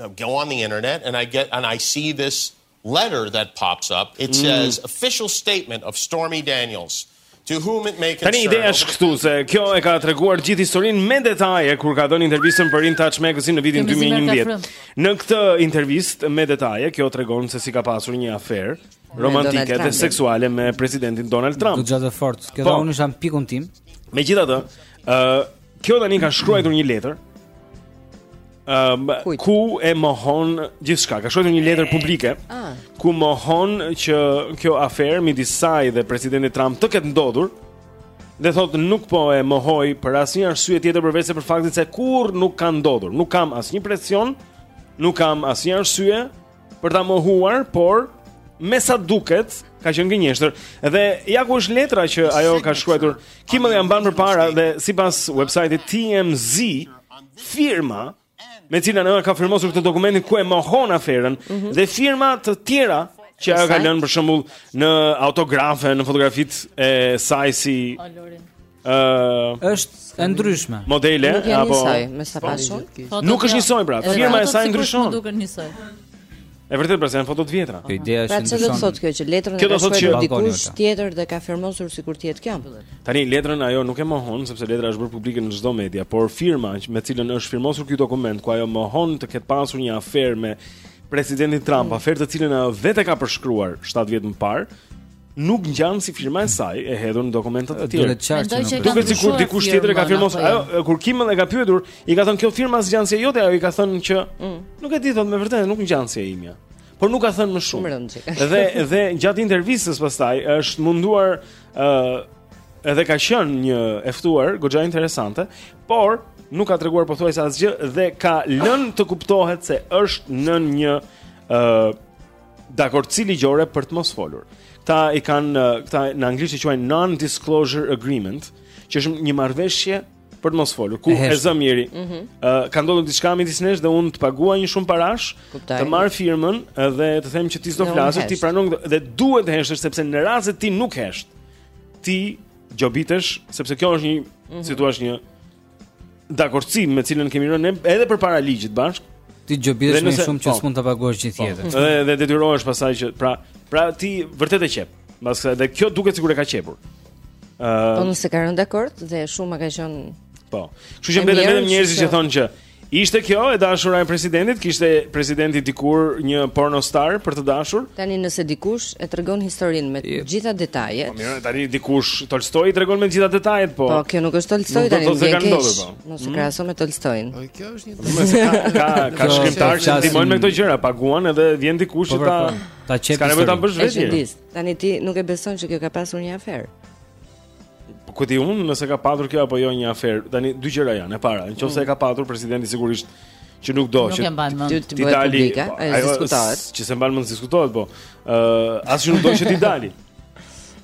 I go on the internet and I get and I see this letter that pops up. It mm. says mm. official statement of Stormy Daniels. To whom it may concern. Tani ideja është këtu se kjo e ka treguar gjithë historinë me detaje kur ka dhënë intervistën për In Touch Magazine në vitin 2011. Në këtë intervistë me detaje kjo tregon se si ka pasur një aferë romantike dhe seksuale me presidentin Donald Trump. Do gjatë fort. Kjo po, unë jam pikun tim. Megjithatë, ë uh, kjo tani ka shkruajtur një letër. Um, ku e mohon gjithçka. Ka shkruajtur një letër publike ah. ku mohon që kjo aferë midis saj dhe presidentit Trump të ketë ndodhur dhe thotë nuk po e mohoj për asnjë arsye tjetër përveçse për faktin se kurrë nuk ka ndodhur. Nuk kam asnjë presion, nuk kam asnjë arsye për ta mohuar, por me sa duket ka qenë gënjeshtër. Dhe ja ku është letra që ajo ka shkruar. Kim e mban përpara dhe sipas websajtit TMZ, firma me të cilën ajo ka firmosur këtë dokument ku e mohon aferën mm -hmm. dhe firma të tjera që ajo ka lënë për shembull në autografe, në fotografitë e saj si Uh, është e ndryshme. modele nuk apo njësoj, me sa po shoh unë. Nuk është njësoj pra. Firma e saj ndryshon. Nuk duket njësoj. E vërtet pra, janë foto të vjetra. Kjo ide është. Pra çfarë do thotë kjo që letrën e shkruaj dikush tjetër dhe ka firmosur sikur të jetë kjo. Tani letrën ajo nuk e mohon sepse letra është bërë publike në çdo media, por firma me të cilën është firmosur ky dokument ku ajo mohon të ketë pasur një aferë me presidentin Trump, mm. aferë të cilën ajo vetë ka përshkruar 7 vjet më parë, nuk ngjan si firma e saj e hedhur në dokumentat e tjera. Duket sikur dikush tjetër e ka firmosur. Ajo kur Kimmel e ka pyetur, i ka thënë kjo firma s'ngjan si e jote, ajo i ka thënë që mm. nuk e di, thotë, me vërtetë, nuk ngjan si e imja. Por nuk ka thënë më shumë. Dhe dhe gjatë intervistës pastaj është munduar ë uh, edhe ka qenë një e ftuar, goxha interesante, por nuk ka treguar pothuajse asgjë dhe ka lënë të kuptohet se është në një ë uh, dakordësi ligjore për të mos folur. Këta i kanë këta në anglisht i quajnë non-disclosure agreement, që është një marrëveshje për të mos folur. Ku e zëmë,. Ëh, mm -hmm. uh, ka ndodhur diçka midis nesh dhe unë të paguaj një shumë parash, të marr firmën dhe të them që ti s'do flasësh, ti pranon dhe duhet të heshtësh sepse në rast se ti nuk hesht, ti gjobitesh sepse kjo është një, mm -hmm. si thua, një dakordësi me të cilën kemi rënë ne edhe përpara ligjit bashkë. Ti gjobitesh më shumë që po. s'mund ta paguash gjithë po. jetën. Dhe dhe detyrohesh pastaj që pra pra ti vërtet e qep. Mbas kësaj dhe kjo duket sikur e ka qepur. Ëh. Po nëse ka rënë dakord dhe shuma ka qenë Po. Kështu që vetëm njerëzit që thonë që Ishte kjo e dashura e presidentit, kishte presidenti dikur një pornostar për të dashur. Tani nëse dikush e tregon historinë me të gjitha detajet. Po mirë, tani dikush Tolstoi tregon me të gjitha detajet, po. Po kjo nuk është Tolstoi tani. Nuk do të kanë ndodhur po. Mos e mm. krahaso me Tolstoin. Po kjo është një ditë. Ka ka ka shkrimtarë që ndihmojnë me këto gjëra, paguan edhe vjen dikush po, që ta po, ta qepë. S'ka nevojë ta bësh vetë. Tani ti nuk e beson që kjo ka pasur një aferë. ku ta di unë nëse ka patur kjo apo jo një aferë. Tani dy gjëra janë. E para, nëse mm. e ka patur presidenti sigurisht që nuk do që të bëhet publike, po, a diskutohet. Që se mban mend diskutohet, po. Ë, uh, asgjë nuk do që t'i dali.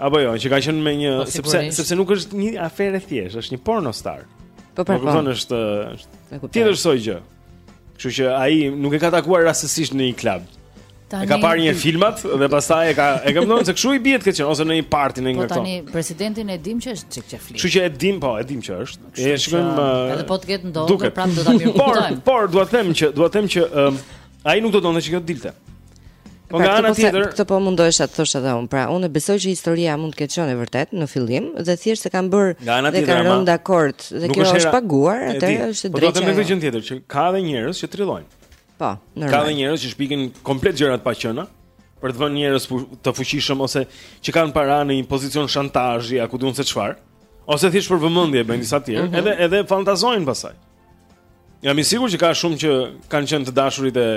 Apo jo, që ka qenë me një po, sepse sepse nuk është një aferë e thjeshtë, është një porno star. Po pra. Po kupton është është tjetër soj gjë. Kështu që ai nuk e ka takuar rastësisht në një klub. Tani, e ka parë nëpër filmat dhe pastaj e ka e kam thënë se kshu i bie të ketë qenë ose në një parti në një këto. Po tani presidentin e dim që është çik qejfli. Kështu që e dim po, e dim që është. E shikojmë uh, edhe po të ketë ndodhur prapë do ta mirë. Por, por dua të them që dua të them që um, ai nuk do të donte që kjo të dilte. Po nga ana tjetër, këtë po mundohesha të thosha edhe unë. Pra, unë besoj që historia mund të ketë qenë e vërtetë në fillim dhe thjesht se kanë bërë dhe kanë rënë dakord dhe kjo është paguar, atë ke të drejtë. Po do të them një gjë tjetër që ka edhe njerëz që trillojnë. Po, normal. Ka edhe njerëz që shpikin komplet gjëra të paqena për të vënë njerëz të fuqishëm ose që kanë para në një pozicion shantazhi, apo di unë se çfarë, ose thjesht për vëmendje bëjnë disa të tjerë, mm -hmm. edhe edhe fantazojnë pastaj. Jam i sigurt që ka shumë që kanë qenë të dashurit e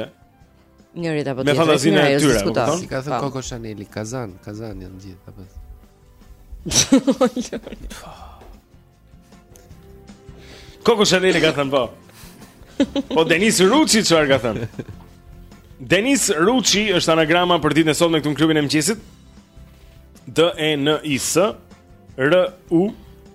njërit apo tjetrit. Me fantazinë e tyre, po kupton? Si ka thënë Koko Chaneli, Kazan, Kazan janë gjithë apo. Koko Chaneli ka thënë po. Po Denis Ruçi çfarë ka thënë? Denis Ruçi është anagrama për ditën e sotme këtu në klubin e mëngjesit. D E N I S R U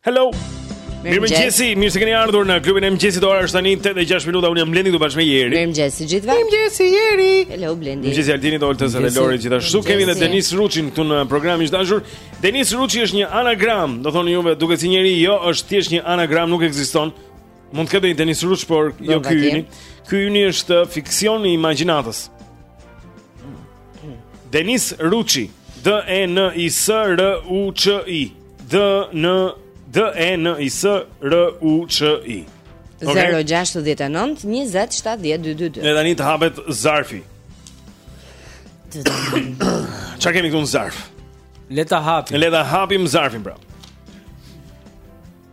Hello. Mirëmëngjesi, mirë se keni ardhur në klubin e mëngjesit. Ora është tani 8 dhe 6 minuta, unë jam Blendi këtu bashkë me Jerin Mirëmëngjesi të gjithëve Mirëmëngjesi Jeri Hello Blendi Mirëmëngjesi Altinit, Oltës dhe Lorit gjithashtu Kemi dhe Denis Ruçin këtu në program miq të dashur Denis Ruçi është një anagram, domethënë juve duket si njeri Jo, është thjesht një anagram, nuk ekziston Mund të ketë një Denis Ruç, por jo ky yni Ky yni është fiksion i imagjinatës Denis Ruçi, D E N I S R U Ç I. D N D E N I S R U Ç I. 069 20 70 222 Ne tani të hapet zarfi Ça kemi këtu në zarf? Le ta hapim Le ta hapim zarfin pra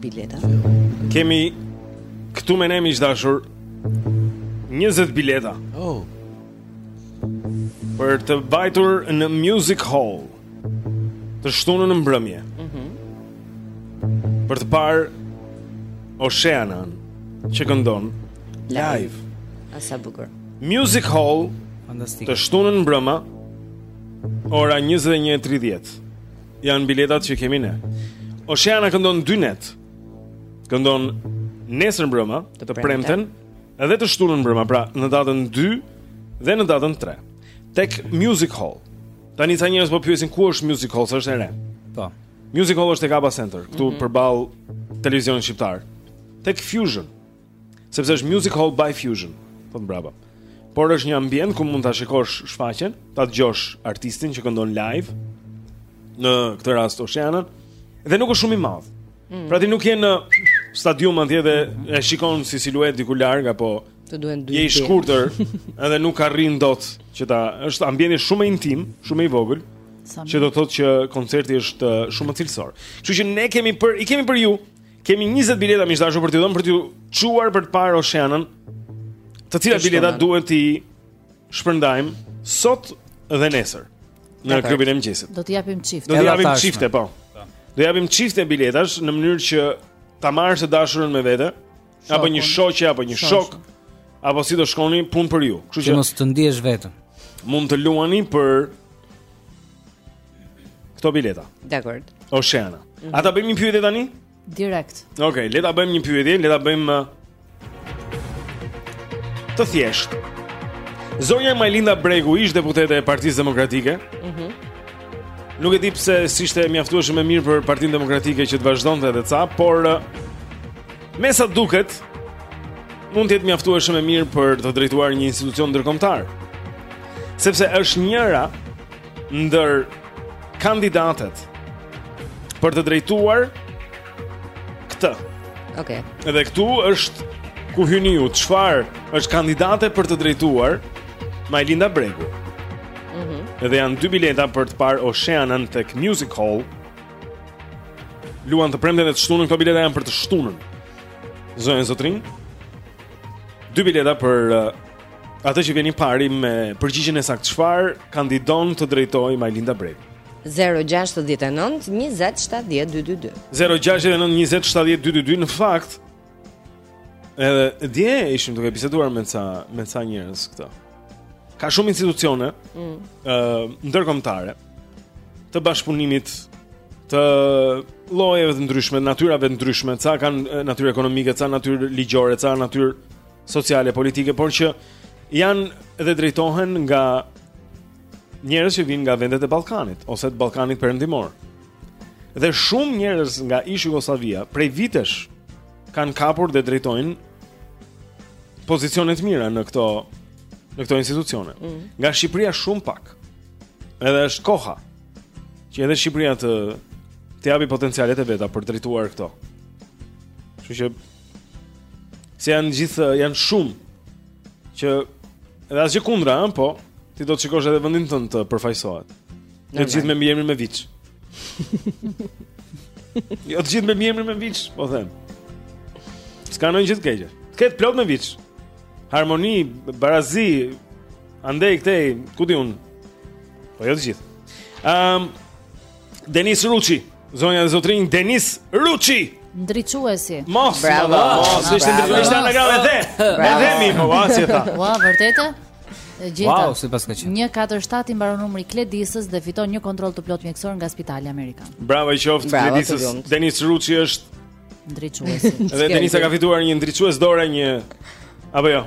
Bileta. Kemi këtu me ne miq të dashur 20 bileta. Oh. Për të vajtur në Music Hall të shtunën në mbrëmje. Mhm. Mm për të parë Oceanan që këndon live. A sa bukur. Music Hall fantastik. Të shtunën mbrëma ora 21:30. Janë biletat që kemi ne. Oceana këndon dy net. Këndon nesër mbrëma, të, të premten, edhe të shtunën mbrëma, pra në datën 2 dhe në datën 3. Tek Music Hall. Tani ca njerëz po pyesin ku është Music Hall, se është e re. Po. Music Hall është tek Aba Center, këtu mm -hmm. përball televizionit shqiptar. Tek Fusion. Sepse është music hall by fusion, po bravo. Por është një ambient ku mund ta shikosh shfaqjen, ta dëgjosh artistin që këndon live në këtë rast Oceana dhe nuk është shumë i madh. Mm. Pra ti nuk je në stadium atje dhe e shikon si siluet diku larg apo të duhen dy. Je i shkurtër edhe nuk arrin dot që ta është ambienti shumë intim, shumë i vogël. Që do të thotë që koncerti është shumë cilësor. Kështu që ne kemi për i kemi për ju Kemi 20 bileta miq të dashur për t'ju dhënë për t'ju çuar për të parë Oceanën. Të cilat bileta duhet t'i shpërndajmë sot dhe nesër në klubin e mëngjesit. Do t'i japim çifte. Do t'i japim çifte, po. Do japim çifte biletash në mënyrë që ta marrë të dashurën me vete, apo një shoqe apo një shok, apo si do shkoni punë për ju. Kështu që mos të ndihesh vetëm. Mund të luani për Këto bileta. Dakor. Oceana. Mm -hmm. A ta bëjmë një pyetje tani? Direkt. Okej, okay, le ta bëjmë një pyetje, le ta bëjmë uh, të thjesht. Zonja Majlinda Bregu, ish deputete e Partisë Demokratike. Mhm. Mm Nuk e di pse s'ishte mjaftueshëm e mirë për Partinë Demokratike që të vazhdonte edhe ca, por uh, me sa duket mund të jetë mjaftueshëm e mirë për të drejtuar një institucion ndërkombëtar. Sepse është njëra ndër kandidatet për të drejtuar këtë. Okej. Okay. Edhe këtu është ku hyni ju, çfarë është kandidate për të drejtuar Majlinda Bregu. Mhm. Mm dhe janë dy bileta për të parë Oceanën tek Music Hall. Luan të premten dhe të shtunën, këto bileta janë për të shtunën. Zonja zotërinj. Dy bileta për uh, Atë që vjen i pari me përgjigjen e saktë çfarë kandidon të drejtojë Majlinda Bregu. 069 20 70 222. 069 20 70 222 në fakt edhe dje ishim duke biseduar me ca me ca njerëz këto. Ka shumë institucione ë mm. uh, ndërkombëtare të bashkëpunimit të llojeve të ndryshme, natyrave të ndryshme, ca kanë natyrë ekonomike, ca natyrë ligjore, ca natyrë sociale politike, por që janë dhe drejtohen nga njerëz që vijnë nga vendet e Ballkanit ose të Ballkanit Perëndimor. Dhe shumë njerëz nga ish Jugosllavia prej vitesh kanë kapur dhe drejtojnë pozicione të mira në këto në këto institucione. Mm. Nga Shqipëria shumë pak. Edhe është koha që edhe Shqipëria të të japi potencialet e veta për të drejtuar këto. Kështu që Se janë gjithë, janë shumë që edhe asgjë kundra, ëh, po ti do të shikosh edhe vendin tënd të përfaqësohet. Normal. Jo të gjithë me mbiemrin me viç. jo të gjithë me mbiemrin me viç, po them. S'ka ndonjë gjë të keqe. Të ketë plot me viç. Harmoni, barazi, andej këtej, ku di unë. Po jo të gjithë. Ëm, Denis Ruçi, zonja dhe zotrinj Denis Ruçi. Ndriçuesi. Mos, bravo. Mos, ishte ndriçuesi, ishte anagram e the. Me themi, po sa e tha. Ua, vërtetë? Gjeta. Wow, si paska qenë. 147 i mbaron numri Kledisës dhe fiton një kontroll të plotë mjekësor nga Spitali Amerikan. Bravo i qoftë Kledisës. Denis Ruçi është ndriçuesi. Dhe Denisa ka fituar një ndriçues dore një apo jo?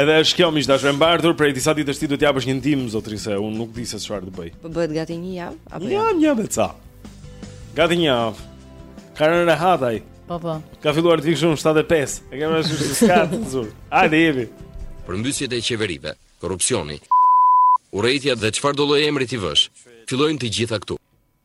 Edhe është kjo miq të dashur e mbartur prej disa ditësh ti do të japësh një ndihmë zotëri se unë nuk di se çfarë të bëj. Po bëhet gati një javë apo jo? Ja, një javë e ca. Gati një javë. Ka rënë rehat ai. Po po. Ka filluar të vijë shumë 75. E kemë rënë shumë skat zur. Hajde jepi. Përmbysjet e qeverive, korrupsioni, urrejtja dhe çfarëdo lloj emri t'i vësh, fillojnë të gjitha këtu.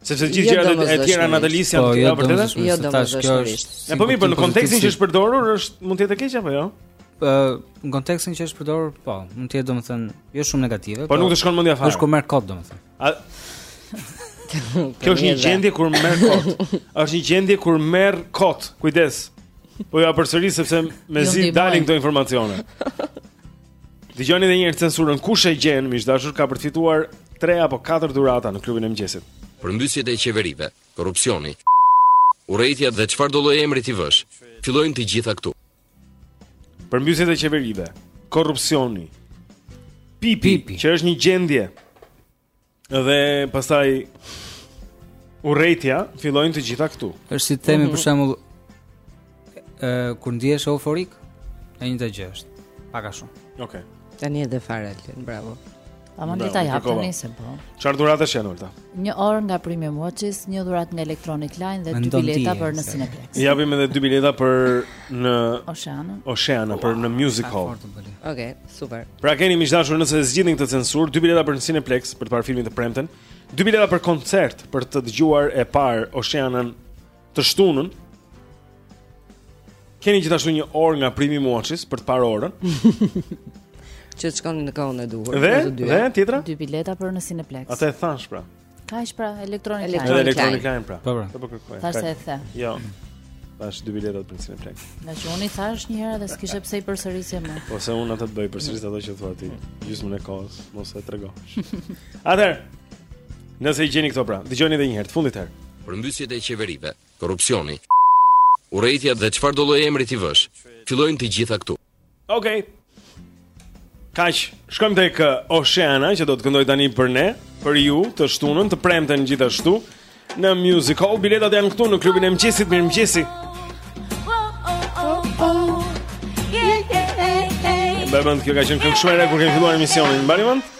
Sepse të gjithë jo gjërat e tjera në atë listë janë po, jo të vërteta. Jo tash kjo është. Ne po mirë, po në kontekstin që është përdorur është mund të jetë e keq apo jo? Ë, në kontekstin që është përdorur, po, mund të jetë domethënë jo shumë negative, po. Po nuk të shkon mendja fare. Është kur merr kot domethënë. A Kjo është një gjendje kur merr kot. Është një gjendje kur merr kot. Kujdes. Po ja përsëris sepse mezi jo, dalin këto informacione. Dëgjoni edhe një herë censurën kush e gjen, miq të dashur, ka përfituar 3 apo 4 dhurata në klubin e mëngjesit. Përmbysjet e qeverive, korrupsioni, urrejtja dhe çfarëdo lloj emri t'i vësh, fillojnë të gjitha këtu. Përmbysjet e qeverive, korrupsioni, pipi, pipi, që është një gjendje Dhe pastaj urrejtja fillojnë të gjitha këtu. Është si themi për mhm. shembull ë kur ndjehesh euforik, e njëjta gjë është. Pak a shumë. Okej. Okay. Tani e dhe fare Altin, bravo. A mund të ta jap tani se po. Çfarë dhurate janë Ulta? Një orë nga Prime Watches, një dhuratë nga Electronic Line dhe dy bileta për në Cineplex. Japim edhe dy bileta për në Oceana. Oceana për në Music Hall. Okej, okay, super. Pra keni miq të dashur nëse zgjidhni këtë censurë, dy bileta për në Cineplex për të parë filmin të premten, dy bileta për koncert për të dëgjuar e parë Oceanën të shtunën. Keni gjithashtu një orë nga Prime Watches për të parë orën. që të shkoni në kohën e duhur. Dhe, dhe tjetra? Dy bileta për në Cineplex. Atë e thashë pra. Kaq pra, Electronic Line. Edhe Electronic Line pra. Po pra. Po po kërkoj. Tash e the. Jo. Thash dy bileta për Cineplexx. Nga që unë i thash një herë dhe s'kishe pse i përsërisje më. Po se unë atë të bëj përsëris ato që thua ti. Gjysmën e kohës, mos e tregosh. Atëherë. Nëse i gjeni këto pra, dëgjoni edhe një herë, të fundit herë. Përmbysjet e qeverive, korrupsioni, urrejtja dhe çfarë do lloj emri t'i vësh, fillojnë të gjitha këtu. Okej. Okay. Kaq, shkojmë tek uh, Oceana që do të këndoj tani për ne, për ju të shtunën, të premten gjithashtu në Music Hall. Biletat janë këtu në klubin e mëngjesit, mirëmëngjesi. Mbani mend kjo ka qenë këngë shumë e re kur kemi filluar emisionin. Mbani mend?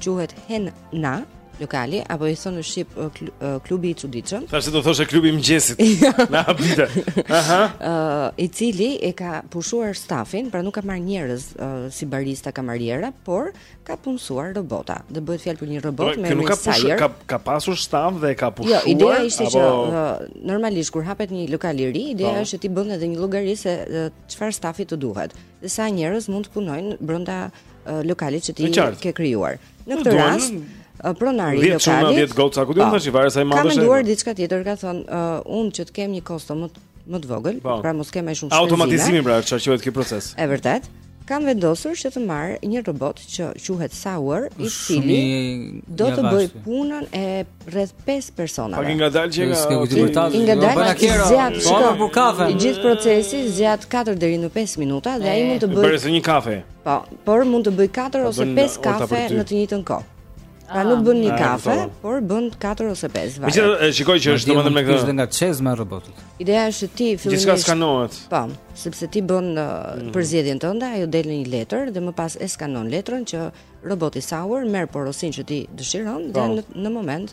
quhet Hen Na lokali apo i thonë në shqip klubi i çuditshëm. Thash do të thoshe klubi i mëngjesit. Na habite. Aha. Ëh, i cili e ka pushuar stafin, pra nuk ka marr njerëz si barista, kamariera, por ka punësuar robota. Dhe bëhet fjalë për një robot me emrin Sawyer. Ka ka pasur staf dhe e ka pushuar. Jo, ideja ishte apo... që normalisht kur hapet një lokal i ri, ideja po. është që ti bën edhe një llogari se çfarë stafi të duhet dhe sa njerëz mund të punojnë brenda lokalit që ti ke krijuar. Në këtë rast pronari i lokalit. 10 goca, ku do, të thashë varet sa i madh është. Ka menduar diçka tjetër, ka thënë, uh, unë që të kem një kosto më më të vogël, po. pra mos kem më shumë shpenzime. Automatizimi pra është çfarë quhet ky proces. Është vërtet. Kam vendosur që të marr një robot që quhet Sawyer, i cili do të bëj punën e rreth 5 personave. Pak ngadalë që nga i ngadalë që zgjat shkon për kafe. I gjithë procesi zgjat 4 deri në 5 minuta dhe ai mund të bëjë. Për një kafe. Po, por mund të bëj 4 po ose 5 kafe në të njëjtën kohë. Pra nuk bën një ah, kafe, por bën 4 ose 5 kafe. Megjithëse shikoj që është domethënë me këtë. Është nga çezma robotit. Ideja është ti fillimisht. Gjithçka skanohet. Po, sepse ti bën uh, mhm. përzgjedhjen tënde, ajo del në një letër dhe më pas e skanon letrën që roboti Sawyer merr porosin që ti dëshiron dhe në, në moment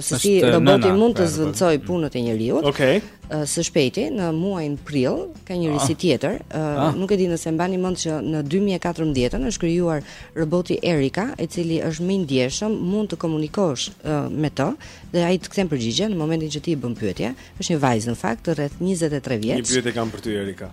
se si roboti mund të zvendësoj punët e njeriut. Okej. Okay. Së shpejti në muajin prill ka një risi ah. tjetër. Ah. Nuk e di nëse mbani mend që në 2014 është krijuar roboti Erika, i cili është më i ndjeshëm, mund të komunikosh me të dhe ai të kthen përgjigje në momentin që ti i bën pyetje. Është një vajzë në fakt rreth 23 vjeç. Një pyetje kam për ty Erika.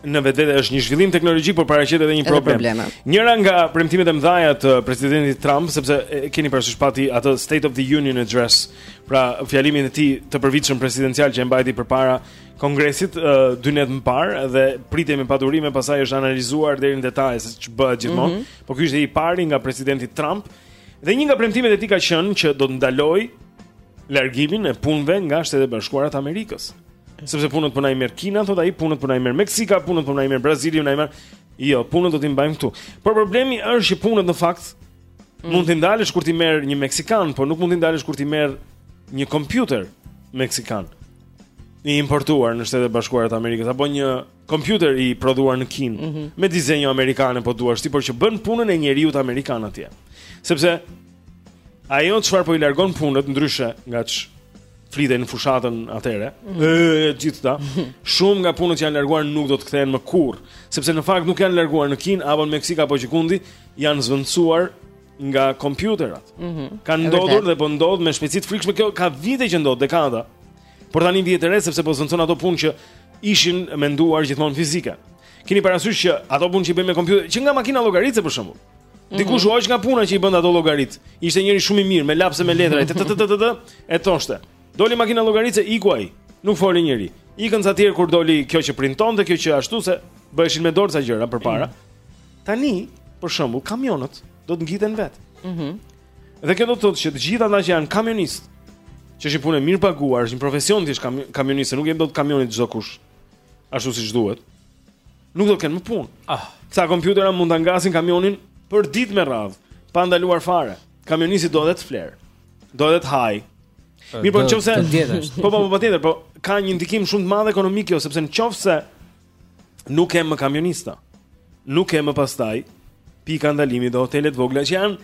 në vete është një zhvillim teknologjik, por paraqet edhe një problem. Edhe Njëra nga premtimet e mëdha të presidentit Trump, sepse e, keni parasysh pati atë State of the Union address, pra fjalimin e tij të përvitshëm presidencial që e mbajti përpara Kongresit uh, dy net më parë dhe pritej me padurim e pastaj është analizuar deri në detaje siç bëhet gjithmonë. Mm -hmm. Po ky ishte i pari nga presidenti Trump. Dhe një nga premtimet e tij ka qenë që do të ndaloj largimin e punëve nga Shtetet e Bashkuara të Amerikës. Sepse punët po na i merr Kina, thotë ai, punët po na i merr Meksika, punët po na i merr Brazili, na i merr. Jo, punët do t'i mbajmë këtu. Por problemi është që punët në fakt mm. mund t'i ndalësh kur ti merr një meksikan, por nuk mund t'i ndalësh kur ti merr një kompjuter meksikan i importuar në Shtetet e Bashkuara të Amerikës apo një kompjuter i prodhuar në Kinë mm -hmm. me dizenjo amerikane po duash ti por që bën punën e njeriut amerikan atje. Sepse ajo çfarë po i largon punët ndryshe nga ç'flitej në fushatën atëherë. Mm -hmm. Gjithë ta. Shumë nga punët që janë larguar nuk do të kthehen më kurrë, sepse në fakt nuk janë larguar në Kinë apo në Meksik apo gjëkundi, janë zvendësuar nga kompjuterat. Mm -hmm. Ka ndodhur dhe po ndodh me shpejtësi të frikshme kjo ka vite që ndodh dekada. Por tani vihet re sepse po zvendëson ato punë që ishin menduar gjithmonë fizike. Keni parasysh që ato punë që i bëjmë me kompjuter, që nga makina llogaritëse për shembull. Mhm. Dikush u hoq nga puna që i bënte ato llogaritë. Ishte njeri shumë i mirë me laps e me letra, të të të të e thoshte. Doli makina llogaritëse iku ai. Nuk foli njeri. Ikën ca të tjerë kur doli kjo që printon dhe kjo që ashtu se bëheshin me dorë ca gjëra përpara. Mhm. Tani, për shembull, kamionët do të ngiten vetë. Mhm. Dhe kjo do të thotë që të gjithë ata që janë kamionistë, që është një punë e mirëpaguar, është një profesion të jesh kamionist, nuk e nget dot kamionin çdokush. Ashtu siç duhet. Nuk do të kenë më punë. Ah, ca kompjutera mund ta ngasin kamionin për ditë me radhë, pa ndaluar fare. Kamionisti do edhe të flerë. Do edhe të hajë. Mirë, po nëse po po patjetër, po ka një ndikim shumë të madh ekonomik kjo, sepse nëse nuk kemi kamionista. Nuk kemi pastaj pika ndalimi dhe hotele të vogla që janë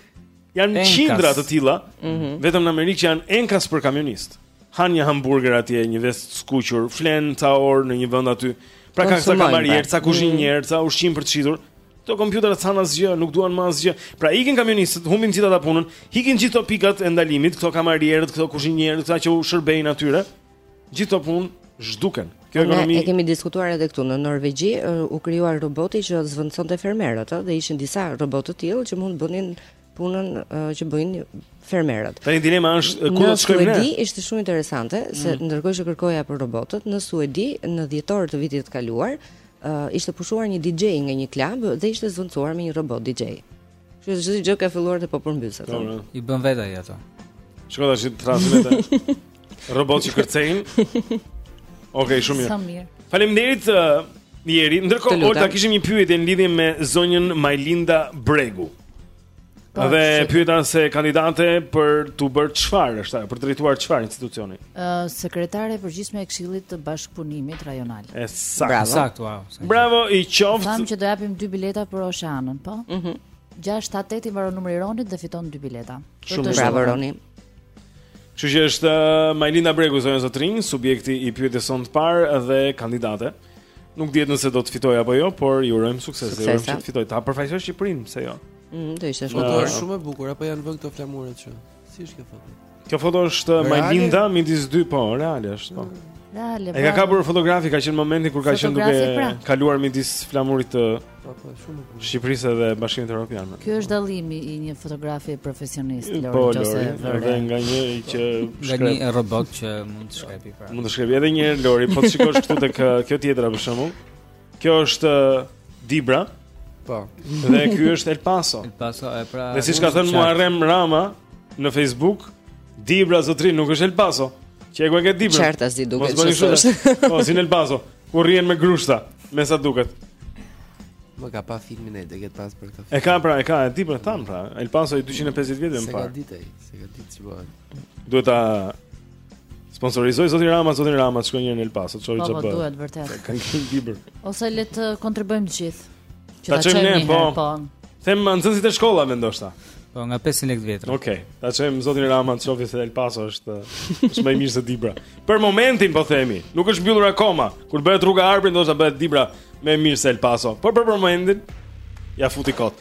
janë qindra të tilla, mm -hmm. vetëm në Amerikë që janë enkas për kamionistë. Ha një hamburger atje, një vezë të skuqur, flen ca orë në një vend aty. Pra kanë ca kamarierë, pra. ca kuzhinierë, mhm. ca ushqim për të shitur. Këto kompjuterat s'hanë asgjë, nuk duan më asgjë. Pra ikin kamionistët, humbin gjithë ata punën, ikin gjithë ato pikat e ndalimit, këto kamarierët, këto kuzhinierët, këta që u shërbejnë atyre. Gjithë këto punë zhduken. Kjo ekonomi. E kemi diskutuar edhe këtu në Norvegji, u krijua roboti që zvendësonte fermerët, ëh, dhe ishin disa robotë të tillë që mund të bënin punën që bëjnë fermerët. Tani dilema është ku do të shkojmë ne? Në Suedi ishte shumë interesante se mm. ndërkohë që kërkoja për robotët në Suedi në dhjetor të vitit të kaluar, uh, ishte pushuar një DJ nga një klub dhe ishte zvendësuar me një robot DJ. Që çdo gjë ka filluar të po, përmbyset. Po, po. I bën vetë ai ato. Shko tash të thrasin atë. Robot që kërcejnë. Okej, shumë mirë. Faleminderit uh, Jeri. Ndërkohë, Orta, kishim një pyetje në lidhje me zonjën Majlinda Bregu. Po, dhe pyetëm se kandidate për të bërë çfarë është ajo, për të drejtuar çfarë institucioni? Ë, uh, sekretare e përgjithshme e Këshillit të Bashkëpunimit Rajonal. Ekzakt, saktë, wow. Bravo i qoftë. Tham që do japim dy bileta për Oceanën, po? Mhm. Mm 678 i mbaron numri Ronit dhe fiton dy bileta. Shumë bravo Roni. Kështu që është uh, Majlinda Bregu zonja zotërinj, subjekti i pyetjes sonë të parë dhe kandidate. Nuk dihet nëse do të fitojë apo jo, por i urojmë sukses, i urojmë që të fitojë. Ta përfaqësojë Shqipërinë, pse jo? Mm, do ishte shumë. Është shumë e bukur, apo janë vënë këto flamuret që. Si është kjo foto? Kjo foto është uh, Majlinda midis dy po, reale është po. Mm, reale. E ka kapur fotografi ka qenë momenti kur ka qenë duke pra. kaluar midis flamurit të po, po, Shqipërisë dhe Bashkimit Evropian. Ky është dallimi i një fotografi profesionist Lori po, ose Vera. nga një që nga një robot që mund të shkrepë pra. Mund të shkrepë edhe një herë Lori, po të shikosh këtu tek uh, kjo tjetra për shembull. Kjo është uh, Dibra. Po. Dhe ky është El Paso. El Paso e pra. Dhe siç ka thënë Muharrem Rama në Facebook, Dibra zotëri nuk është El Paso. Çe ku e ke Dibra? Çfarë asaj i duket se është. Po, si në El Paso, ku rrihen me grushta, me sa duket. Më ka pa filmin e të ketë pas për kafe. E ka pra, e ka, e di për tan pra. El Paso i 250 vjetëve më parë. S'e ka ditë ai, s'e ka ditë çfarë. Duhet ta sponsorizojë zotin Rama, zotin Rama, të shkojë njëherë në El Paso, të shohë çfarë bëhet. Po, duhet vërtet. Kan kin libër. Ose le të kontribuojmë të gjithë. Që ta çojmë ne, po. po. Them me nxënësit e shkollave ndoshta. Po, nga 500 lekë vetë. Okej. Okay. Ta çojmë zotin Rama, të shohë se El Paso është është më i mirë se Dibra. Për momentin po themi, nuk është mbyllur akoma. Kur bëhet rruga e Arbrit, ndoshta bëhet Dibra më e mirë se El Paso. Por për momentin ia futi kot.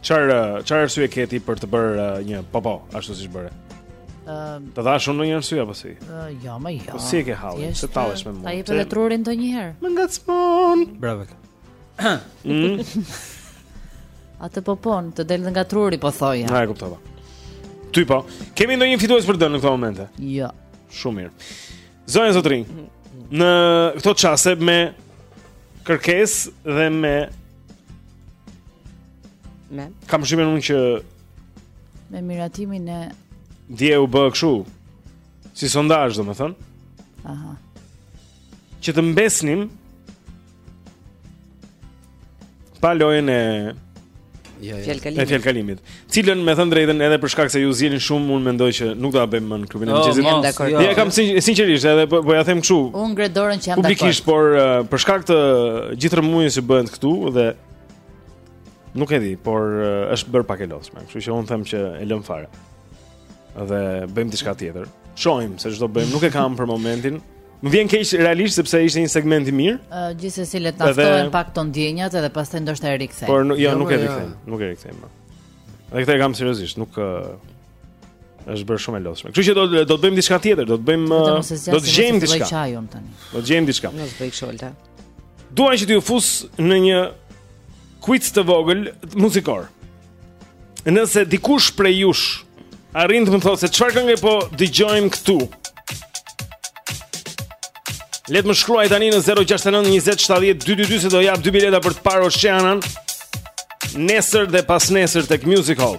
Çfarë çfarë arsye ke ti për të bërë uh, një po po, ashtu siç bëre? Ëm, uh, të dhashë unë një arsye apo si? Uh, jo, më jo. Po si e ke hallin? Të tallesh me mua. Ta jep vetë truri ndonjëherë. Më ngacmon. Bravo. Mm. Atë po po, të del nga truri po thoja. Ha e kuptova. Ty po. Kemi ndonjë fitues për dën në këtë moment? Jo. Shumë mirë. Zonja zotërinj, në këto çaste me kërkesë dhe me me kam shumë unë që me miratimin e dje u bë kështu si sondazh domethënë. Aha. Që të mbesnim Pa lojën e Ja, ja. Fjalkalimit. E fjalkalimit. Cilën me thënë të drejtën edhe për shkak se ju ziheni shumë, unë mendoj që nuk do ta bëjmë më në klubin e oh, mëngjesit. Jam dakord. Jo, e kam sinqerisht edhe po, po jua them kështu. Unë ngre dorën që jam dakord. Publikisht, por uh, për shkak të gjithë rrëmujës që bëhet këtu dhe nuk e di, por uh, është bërë pak e lodhshme. Kështu që unë them që e lëmë fare. Dhe bëjmë diçka tjetër. Shohim se ç'do bëjmë. Nuk e kam për momentin. Më vjen keq realisht sepse ishte një segment i mirë. Ë uh, gjithsesi le të ftohen pak ton ndjenjat edhe pastaj ndoshta e rikthej. Por jo, jo nuk e rikthej, jo. nuk e rikthej më. Dhe këtë e kam seriozisht, nuk është bërë shumë e lodhshme. Kështu që do do të bëjmë diçka tjetër, do të bëjmë do të gjejmë diçka. Do të gjejmë diçka. Mos bëj kësholta. Dua që t'ju fus në një quiz të vogël muzikor. Nëse dikush prej jush arrin të më thotë se çfarë kënge po dëgjojmë këtu. Le të më shkruaj tani në 069 20 70 222 se do jap dy bileta për të parë Oceanan. Nesër dhe pas nesër tek Music Hall.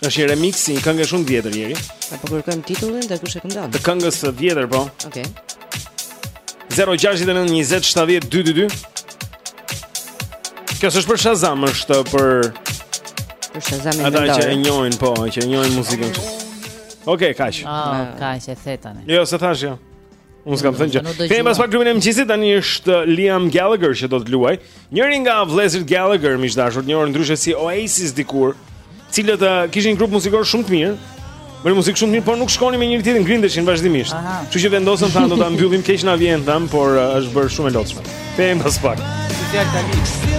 Është një remix i një kënge shumë të vjetër Eri. Apo kërkojmë titullin dhe kush e këndon? Të këngës së vjetër po. Okej. Okay. 069 20 70 222 Kjo s'është për Shazam, është për për Shazam e ndonjë. Ata që e njohin po, që e njohin muzikën. Okej, okay, kaq. Ah, oh, kaq e the tani. Jo, se thash jo. Unë s'kam thënë gjë. Kemi pas pak grupin e mëngjesit tani është Liam Gallagher që do të luajë. Njëri nga vëllezërit Gallagher, miq të dashur, njohur ndryshe si Oasis dikur, të cilët uh, kishin një grup muzikor shumë të mirë. Bënin muzikë shumë të mirë, por nuk shkonin me njëri tjetrin, grindeshin vazhdimisht. Kështu që vendosën thanë do ta mbyllim keq na vjen thanë, por uh, është bërë shumë e lodhshme. Kthehemi pas pak. Fjalë tani.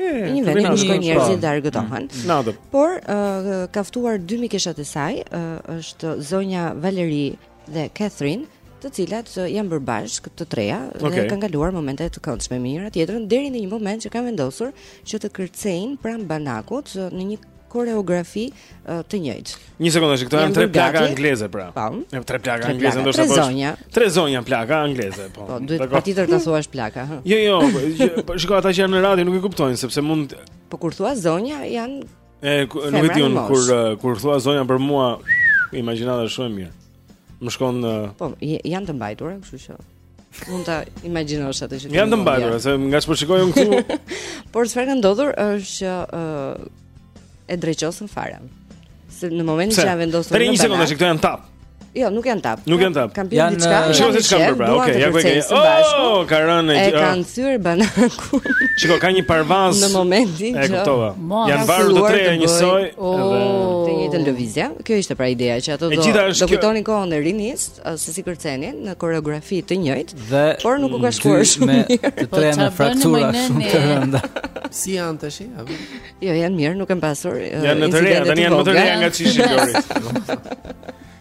Në një vend ku shkojnë njerëzit dhe argëtohen. Mm. Natën. Por uh, ka ftuar dy mikeshat e saj, uh, është zonja Valeri dhe Catherine, të cilat uh, janë bërë bashkë të treja okay. dhe kanë kaluar momente të këndshme me njëra tjetrën deri në një moment që kanë vendosur që të kërcejnë pranë banakut uh, në një koreografi të njëjtë. Një sekondë, këto janë tre plaka angleze pra. Po. Janë tre plaka angleze ndoshta po. Tre zonja. Tre zonja plaka angleze po. Po, duhet patjetër ta thuash plaka. Jo, jo, po, shikoj ata që janë në radio nuk e kuptojnë sepse mund Po kur thua zonja janë E nuk e di unë kur kur thua zonja për mua imagjinata është shumë e mirë. Më shkon Po, janë të mbajtura, kështu që. Mund ta imagjinosh atë që. Janë të mbajtur, se nga çfarë shikoj unë këtu. Por çfarë ka ndodhur është që uh, e djallosën fare. Se në momentin që ia vendosën. Prit një sekondë, këto janë tapë. Jo, nuk janë tapë. Nuk janë tapë. Kanë pirë diçka. Jo, shiko se ç'kanë bërë. Okej, ja ku e ke. Oh, ka rënë. E ah. kanë thyer banakun. Shiko ka një parvaz. Në momentin që janë varur të treja njësoj. Oh. Të njëjtën lëvizje. Kjo ishte pra ideja që ato do të kujtonin kohën e rinisë. se si kërcenin në koreografi të njëjtë, por nuk u ka shkuar shumë mirë. Të treja me fraktura shumë të rënda. Si janë tash? Jo, janë mirë, nuk kanë pasur Incidente të vogla. Janë më të reja, tani janë më të reja nga ç'ishin Lori.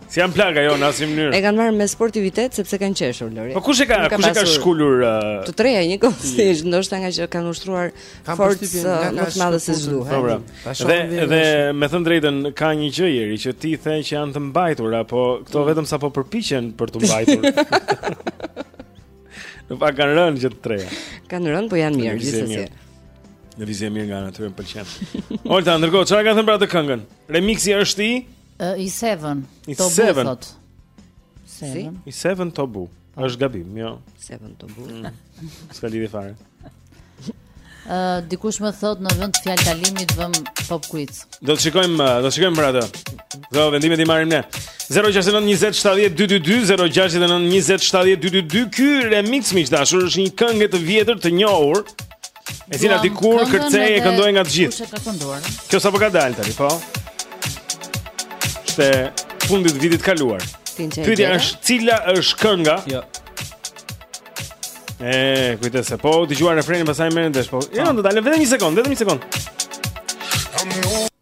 S'janë plaga, jo në asnjë mënyrë. E kanë marrë me sportivitet sepse kanë qeshur Lori. Po kush e ka, kush e ka shkulur? Të treja njëkohësisht, ndoshta ngaqë kanë ushtruar Kam përshtypjen forcë më të madhe se ç'duhet. Po, pra. Po, dhe dhe me thënë të drejtën ka një gjë Jeri që ti the që janë të mbajtur apo këto mm. vetëm sapo përpiqen për të mbajtur. Në pak kanë rënë që të treja. Kanë rënë, po janë mirë gjithsesi. Në vizje mirë nga natyra më pëlqen. Olta, ndërkohë çfarë ka thënë për atë këngën? Remixi është i i Seven. I Seven. Seven. I Seven Tobu. Është gabim, jo. Seven Tobu. Mm. S'ka lidhje fare. Ë dikush më thotë në vend të fjalëkalimit të vëmë pop quiz. Do të shikojmë, do të shikojmë për atë. Do vendimet i marrim ne. 069 20 70 222 069 20 70 222 Ky remix miq të dashur është i një kënge të vjetër të njohur E cila dikur kërcehej e këndohej nga të gjithë. Kjo sapo ka dalë tani, po. Ishte fundi i vitit kaluar. Pyetja është cila është kënga? Jo. E, kujto se po dëgjuat refrenin pastaj më ndesh, po. Jo, do ta lë vetëm një sekond, vetëm një sekond.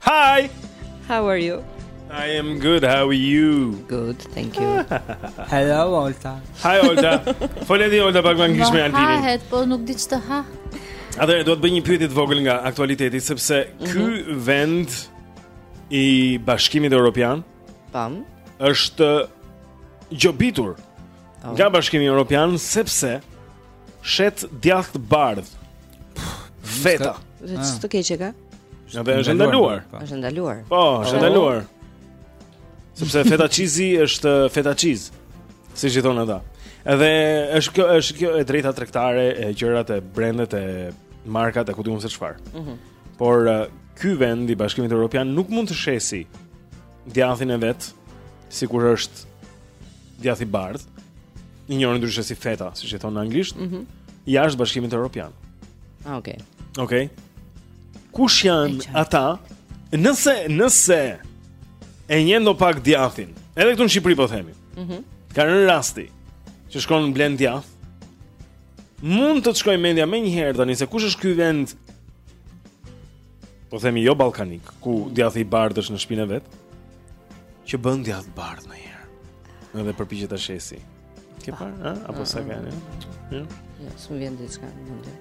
Hi. How are you? I am good. How are you? Good, thank you. Hello Olta. Hi Olta. Fol edhe ti Olta pak më ngjish me Altinin. Më hahet, po nuk di ç'të ha. Do të të bëj një pyetje të vogël nga aktualiteti sepse mm -hmm. ky mhm. vend i Bashkimit Evropian pam është gjobitur oh. nga Bashkimi Evropian sepse shet djathë të bardhë. Feta. Feta ah. Ç'të keqe ka. Edhe është ndaluar. Po. Është ndaluar. Po, është ndaluar. Sepse feta cheese është uh, feta cheese. Siç i thonë ata. Edhe është kjo është kjo e drejta tregtare e gjërat e brendet e markat e ku di unë se çfarë. Ëh. Mhm. Por uh, ky vend i Bashkimit Evropian nuk mund të shesë djathin e vet sikur është djathi i bardhë, i njohur ndryshe si feta, siç i thonë në anglisht, mm -hmm. jashtë Bashkimit Evropian. Ah, okay. Okay. Kush janë ata? Nëse, nëse e njeh ndopak djathin, edhe këtu në Shqipëri po themi. Mhm. Mm ka rënë rasti që shkon blen djathë. Mund të të shkojë mendja menjëherë tani se kush është ky vend Po themi jo ballkanik, ku djathi i bardhë është në shpinën e vet. Që bën djath të bardhë njëherë. Edhe përpiqet ta shesi. Ke parë, ha? Apo sa kanë? Jo. Jo, s'u vjen diçka në mendje.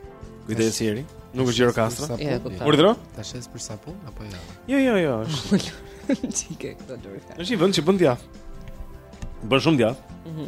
Kujdes Jeri, nuk është Gjirokastra. Jo, kuptoj. Urdhëro? Ta shes për sapun apo jo? Jo, jo, jo, është. Çike këto lurë. Është një vend që bën djath. Bën shumë djath. Mhm.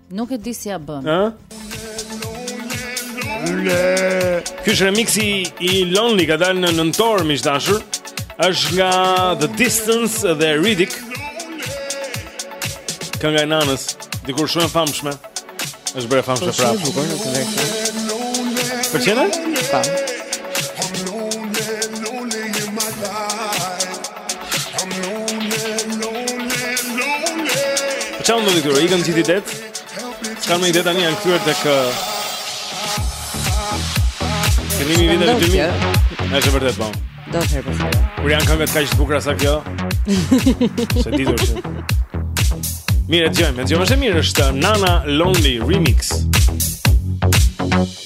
Nuk e di si ia bën. Ë? Ky është remixi i Lonely ka dalë në nëntor miq të dashur. Është nga The Distance dhe Riddick. Kënga e Nanës, dikur shumë e famshme. Është bërë e famshme pra. Për çfarë? Pam. Qa më dhëtë këture, i kanë qiti det Qa më i det ani janë këture të kë Kënimi vite në dymi Në e që vërdet po Do të herë përse Kur janë këngët kaq të bukura sa kjo Se ditur që Mirë, dëgjojmë, dëgjojmë se e mirë është Nana Lonely Remix Nana Lonely Remix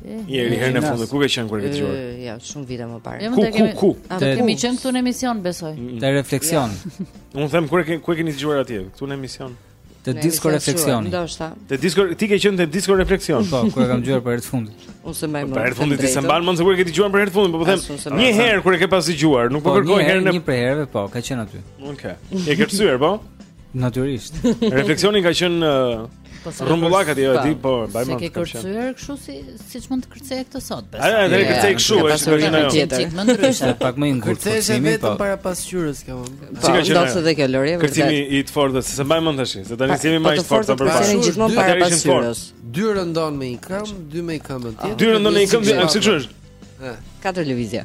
Jeri herën e fundit ku ke qenë kur e ke dëgjuar? Ja, shumë vite më parë. Ku ku ku? A do kemi qenë këtu në emision, besoj. Mm. Te refleksion. Unë them kur e ke ku e keni dëgjuar atje? Këtu në emision. Te disko refleksion. Ndoshta. Te disko ti ke qenë te disko refleksion. Po, kur e kam dëgjuar për herë të fundit. Unë s'e mbaj mend. Për herë të fundit ti s'e mban mend se kur e ke dëgjuar për herë të fundit, po po them. Një herë kur e ke pas dëgjuar, nuk po, po kërkoj herën e. Një për herëve po, ka qenë aty. Okej. E ke kërcyer po? Natyrisht. Refleksioni ka qenë uh, Po rrumbullakët ajo e di, po mbaj mend. Se ke kërcyer kështu si siç mund ta kërcejë këtë sot, besoj. Ai ai kërcen kështu, është një gjë tjetër. Më ndryshe, pak më i ngurtë. Kërceshe po. vetëm para pasqyrës ka vënë. Po, si ka qenë? Ndoshta dhe kjo Lori vërtet. Kërcimi i të fortëve, s'e mbaj mend tash, se tani jemi më të fortë për pasqyrë. Kërcimi gjithmonë para pasqyrës. Dy rëndon me një këmbë, dy me këmbën tjetër. Dy rëndon me një këmbë, si kështu është. Katër lëvizje.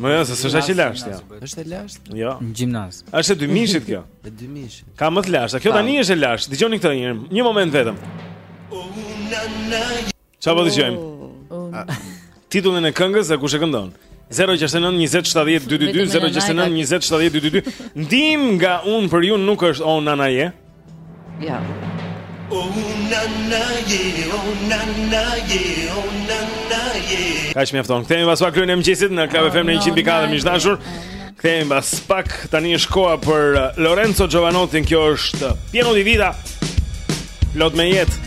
Më jo, se s'është kaq e lashtë, jo. Është e lashtë? Jo. Në gjimnaz. Është e dymijshit, kjo. E dymijshit. Ka më të lashtë, kjo tani është e lashtë. Dëgjoni këtë një herë, një moment vetëm. Ça po dëgjojmë? Titullin e këngës dhe kush e këndon. 069 20 70 222, 069 20 70 222. Ndihmë nga unë për ju nuk është o nana je. Ja. Kaq mjafton. Kthehemi pas pak Klubin e Mëngjesit në Club FM në 104 miq të dashur. Kthehemi pas pak. Tani është koha për uh, Lorenzo Jovanottin, kjo është uh, Pieno di Vita. Plot me jetë.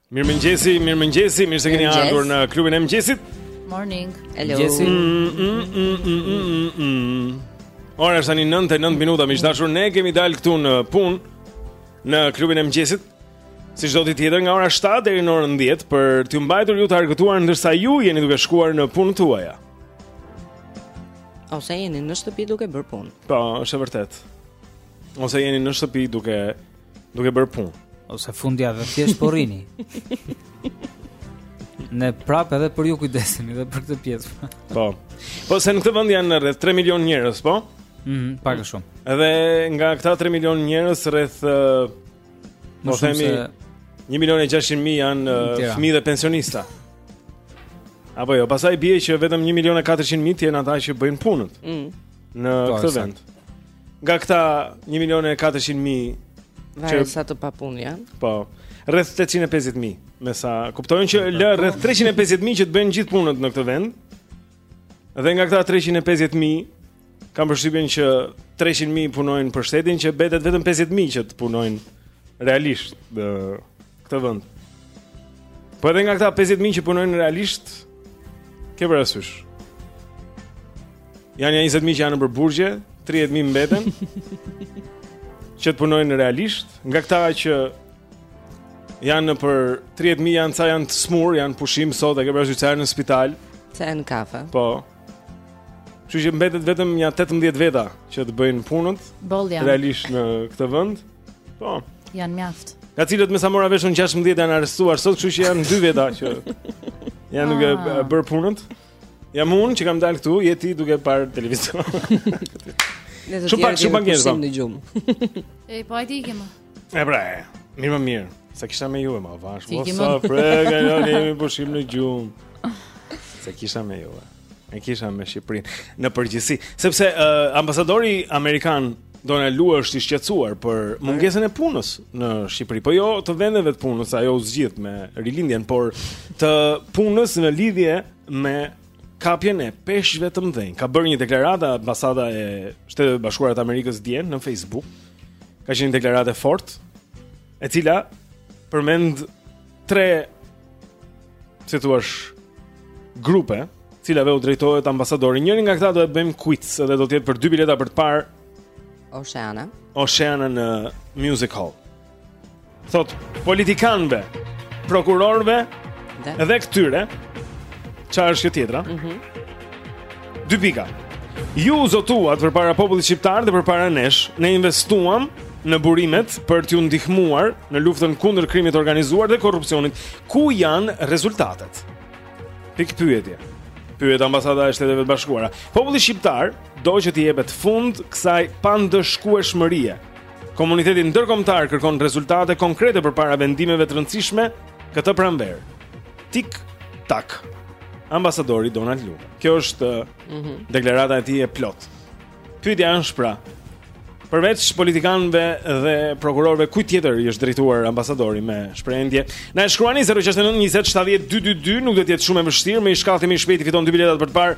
Mirëmëngjesi, mirëmëngjesi, mirë se keni ardhur në klubin e mëngjesit. Morning. Hello. Mirëmëngjesi. Ora është tani 9:09 minuta, miq të dashur ne kemi dalë këtu në punë në klubin e mëngjesit. Si çdo ditë tjetër nga ora 7 deri në orën 10 për t'ju mbajtur ju të argëtuar ndërsa ju jeni duke shkuar në punët tuaja. Ose jeni në shtëpi duke bërë punë. Po, është e vërtetë. Ose jeni në shtëpi duke Duke bërë punë. Ose fundja dhe thjesht po rrini. Ne prapë edhe për ju kujdesemi dhe për këtë pjesë. Po. Po se në këtë vend janë rreth 3 milion njerëz, po? Mhm, mm pak a shumë. Edhe nga këta 3 milion njerëz rreth uh, po themi se... 1 milion e 600 mijë janë uh, fëmijë dhe pensionista. Apo jo, pastaj bie që vetëm 1 milion e 400 mijë janë ata që bëjnë punën. Mhm. Po, në këtë vend. Nga këta 1 milion e 400 mijë Varet sa të papunë janë. Po. Rreth 850 mijë, me sa kuptoj që lë rreth 350 mijë që të bëjnë gjithë punët në këtë vend. Dhe nga këta 350 mijë kam përshtypjen që 300 mijë punojnë për shtetin që mbetet vetëm 50 mijë që të punojnë realisht në këtë vend. Po edhe nga këta 50000 që punojnë realisht ke parasysh. Janë 20000 që janë nëpër burgje, 30000 mbeten. që të punojnë realisht, nga këta që janë nëpër 30000 janë ca janë të smurë, janë pushim sot, e ke parasysh se janë në spital. Ca në kafe. Po. Kështu që mbetet vetëm nja 18 veta që të bëjnë punët. Realisht në këtë vend. Po. Janë mjaft. Nga të cilët me sa mora vesh 16 janë arrestuar sot, kështu që janë dy veta që janë duke ah. bërë punët. Jam unë që kam dalë këtu, je ti duke parë televizor. Shumë pak, shumë pak njerëz po. në gjumë. Ej, po ai ti ikem. E pra, mirë më mirë. S'e kisha me ju e ma vash. Mos sa frega, jo, ne jemi pushim në gjumë. S'e kisha me ju. E kisha me Shqipërinë në përgjithësi, sepse uh, ambasadori amerikan Donald Lu është i shqetësuar për mungesën e punës në Shqipëri. Po jo të vendeve të punës, ajo u zgjidh me rilindjen, por të punës në lidhje me kapjen e peshqve të mëdhenj. Ka bërë një deklaratë ambasada e Shteteve të Bashkuara të Amerikës dje në Facebook. Ka qenë një deklaratë e fortë, e cila përmend tre si t'thuash grupe, të cilave u drejtohet ambasadori. Njëri nga këta do e bëjmë quiz dhe do të jetë për dy bileta për të parë Oceana. Oceana në Music Hall. Thotë politikanëve, prokurorëve dhe, dhe këtyre çfarë është kjo tjetra? Mhm. Mm Dy pika. Ju zotuat përpara popullit shqiptar dhe përpara nesh, ne investuam në burimet për t'ju ndihmuar në luftën kundër krimit të organizuar dhe korrupsionit. Ku janë rezultatet? Pikëpyetje. Pyet ambasada e Shteteve të Bashkuara. Populli shqiptar do që t'i jepet fund kësaj pandëshkueshmërie. Komuniteti ndërkombëtar kërkon rezultate konkrete përpara vendimeve të rëndësishme këtë pranverë. tik tak ambasadori Donald Lu. Kjo është mm -hmm. deklarata e tij e plotë. Pyetja është pra, përveç politikanëve dhe prokurorëve, kujt tjetër i është drejtuar ambasadori me shprehjen? Na e shkruani 069 20 70 222, nuk do të jetë shumë e vështirë, më i shkathti, më i shpejti fiton dy biletat për të parë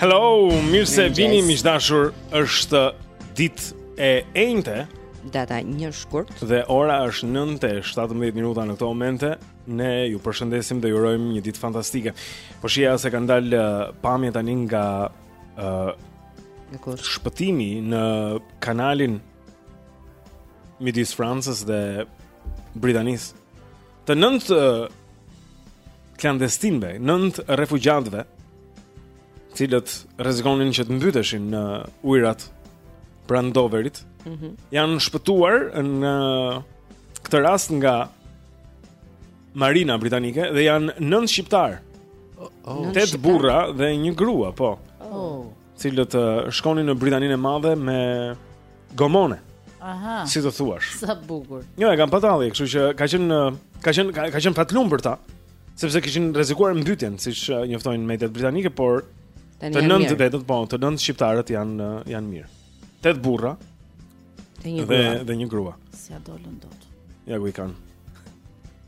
Hello, mirë se vini miq të dashur. Është ditë e enjte, data 1 shkurt dhe ora është 9:17 minuta në këto momente. Ne ju përshëndesim dhe ju urojmë një ditë fantastike. Po shihja se kanë dalë uh, pamje tani nga ë uh, shpëtimi në kanalin midis Francës dhe Britanisë. të nëntë klandestinëve, nëntë refugjatëve, të cilët rrezikonin që të mbyteshin në ujërat pranë Doverit, mm -hmm. janë shpëtuar në këtë rast nga Marina britanike dhe janë nëntë shqiptarë. Oh, oh, Tetë burra dhe një grua, po. Oh. cilët shkonin në Britaninë e Madhe me gomone. Aha. Si të thuash? Sa bukur. Jo, e kanë patalli, kështu që ka qenë ka qenë ka, ka qenë fatlum për ta, sepse kishin rrezikuar mbytjen, siç uh, njoftojnë mediat britanike, por të nëntë vetët, po, të nëntë shqiptarët janë uh, janë mirë. Tetë burra Dhe një grua. Dhe, dhe një grua. S'ia dolën dot. Ja ku i kanë.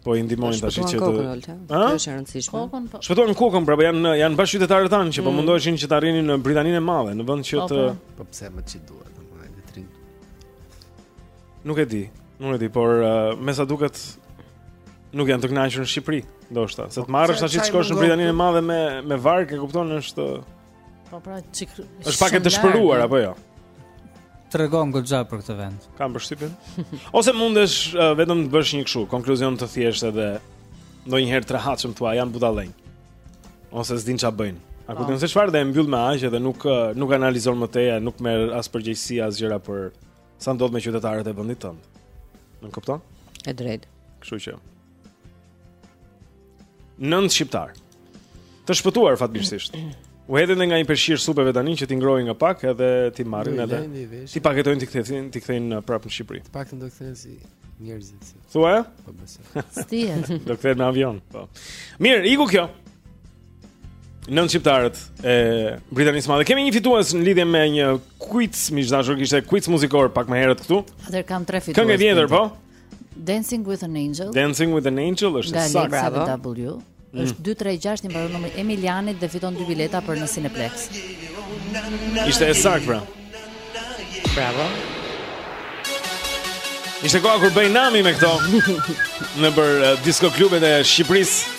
Po i ndihmojnë tash që do. Kjo është e rëndësishme. Kokën po. Shpëtuan kokën, pra po janë janë bashkëqytetarët tanë që po mm. mundoheshin që të arrinin në Britaninë e Madhe, në vend që po, të po. po pse më çi duhet, domethënë le të rrin. Nuk e di, nuk e di, por uh, me sa duket nuk janë të kënaqur në Shqipëri, ndoshta. Se të marrësh tash të shkosh në Britaninë e Madhe me me varkë, e kupton, është Po pra, çik. Është pak e dëshpëruar apo jo? Tregon goxha për këtë vend. Kam përshtypjen. Ose mundesh uh, vetëm të bësh një kështu, konkluzion të thjeshtë edhe ndonjëherë të rehatshëm thua janë budallënj. Ose s'din ç'a bëjnë. A ku po. dinë se çfarë dhe e mbyll me aq edhe nuk uh, nuk analizon më tej, nuk merr as përgjegjësi asgjë për sa ndodh me qytetarët e vendit tënd. Nuk kupton? E drejtë. Kështu që. Nëntë shqiptarë. Të shpëtuar fatmirësisht. U hedhin nga një peshqir supeve tani që t'i ngrohin nga pak edhe t'i marrin edhe. T'i paketojnë t'i kthehin, t'i kthejnë uh, prapë në Shqipëri. Të paktën do të kthehen si njerëzit. Si. Thua? Po besoj. Stihen. do kthehen me avion, po. Mirë, iku kjo. Nëntë shqiptarët e Britanisë Madhe. Kemi një fitues në lidhje me një quiz, miq të dashur kishte quiz muzikor pak më herët këtu. Atë kam tre fitues. Këngë e vjetër, po. Dancing with an Angel. Dancing with an Angel është e saktë. Nga Double You. Mm. Është 236 i mbaron numri Emilianit dhe fiton dy bileta për në Cineplex. Ishte e saktë pra. Bravo. Ishte koha kur bëhej nami me këto nëpër uh, disko klubet e Shqipërisë.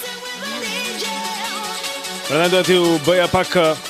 Prandaj do t'ju bëja pak uh,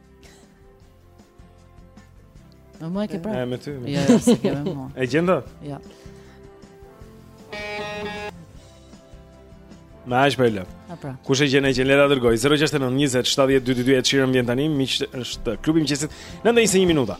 Me mua e ke pra? E, me ty. Ja, jo, jo, s'e ke me mua. E gjen dot? Ja. Më është për e lëpë. A pra. Kush e gjen e gjen, le ta dërgojë. 069 20 72 22 e Tirana vjen tani. Miq, është klubi i mëngjesit. Nëntë e njëzet e një minuta.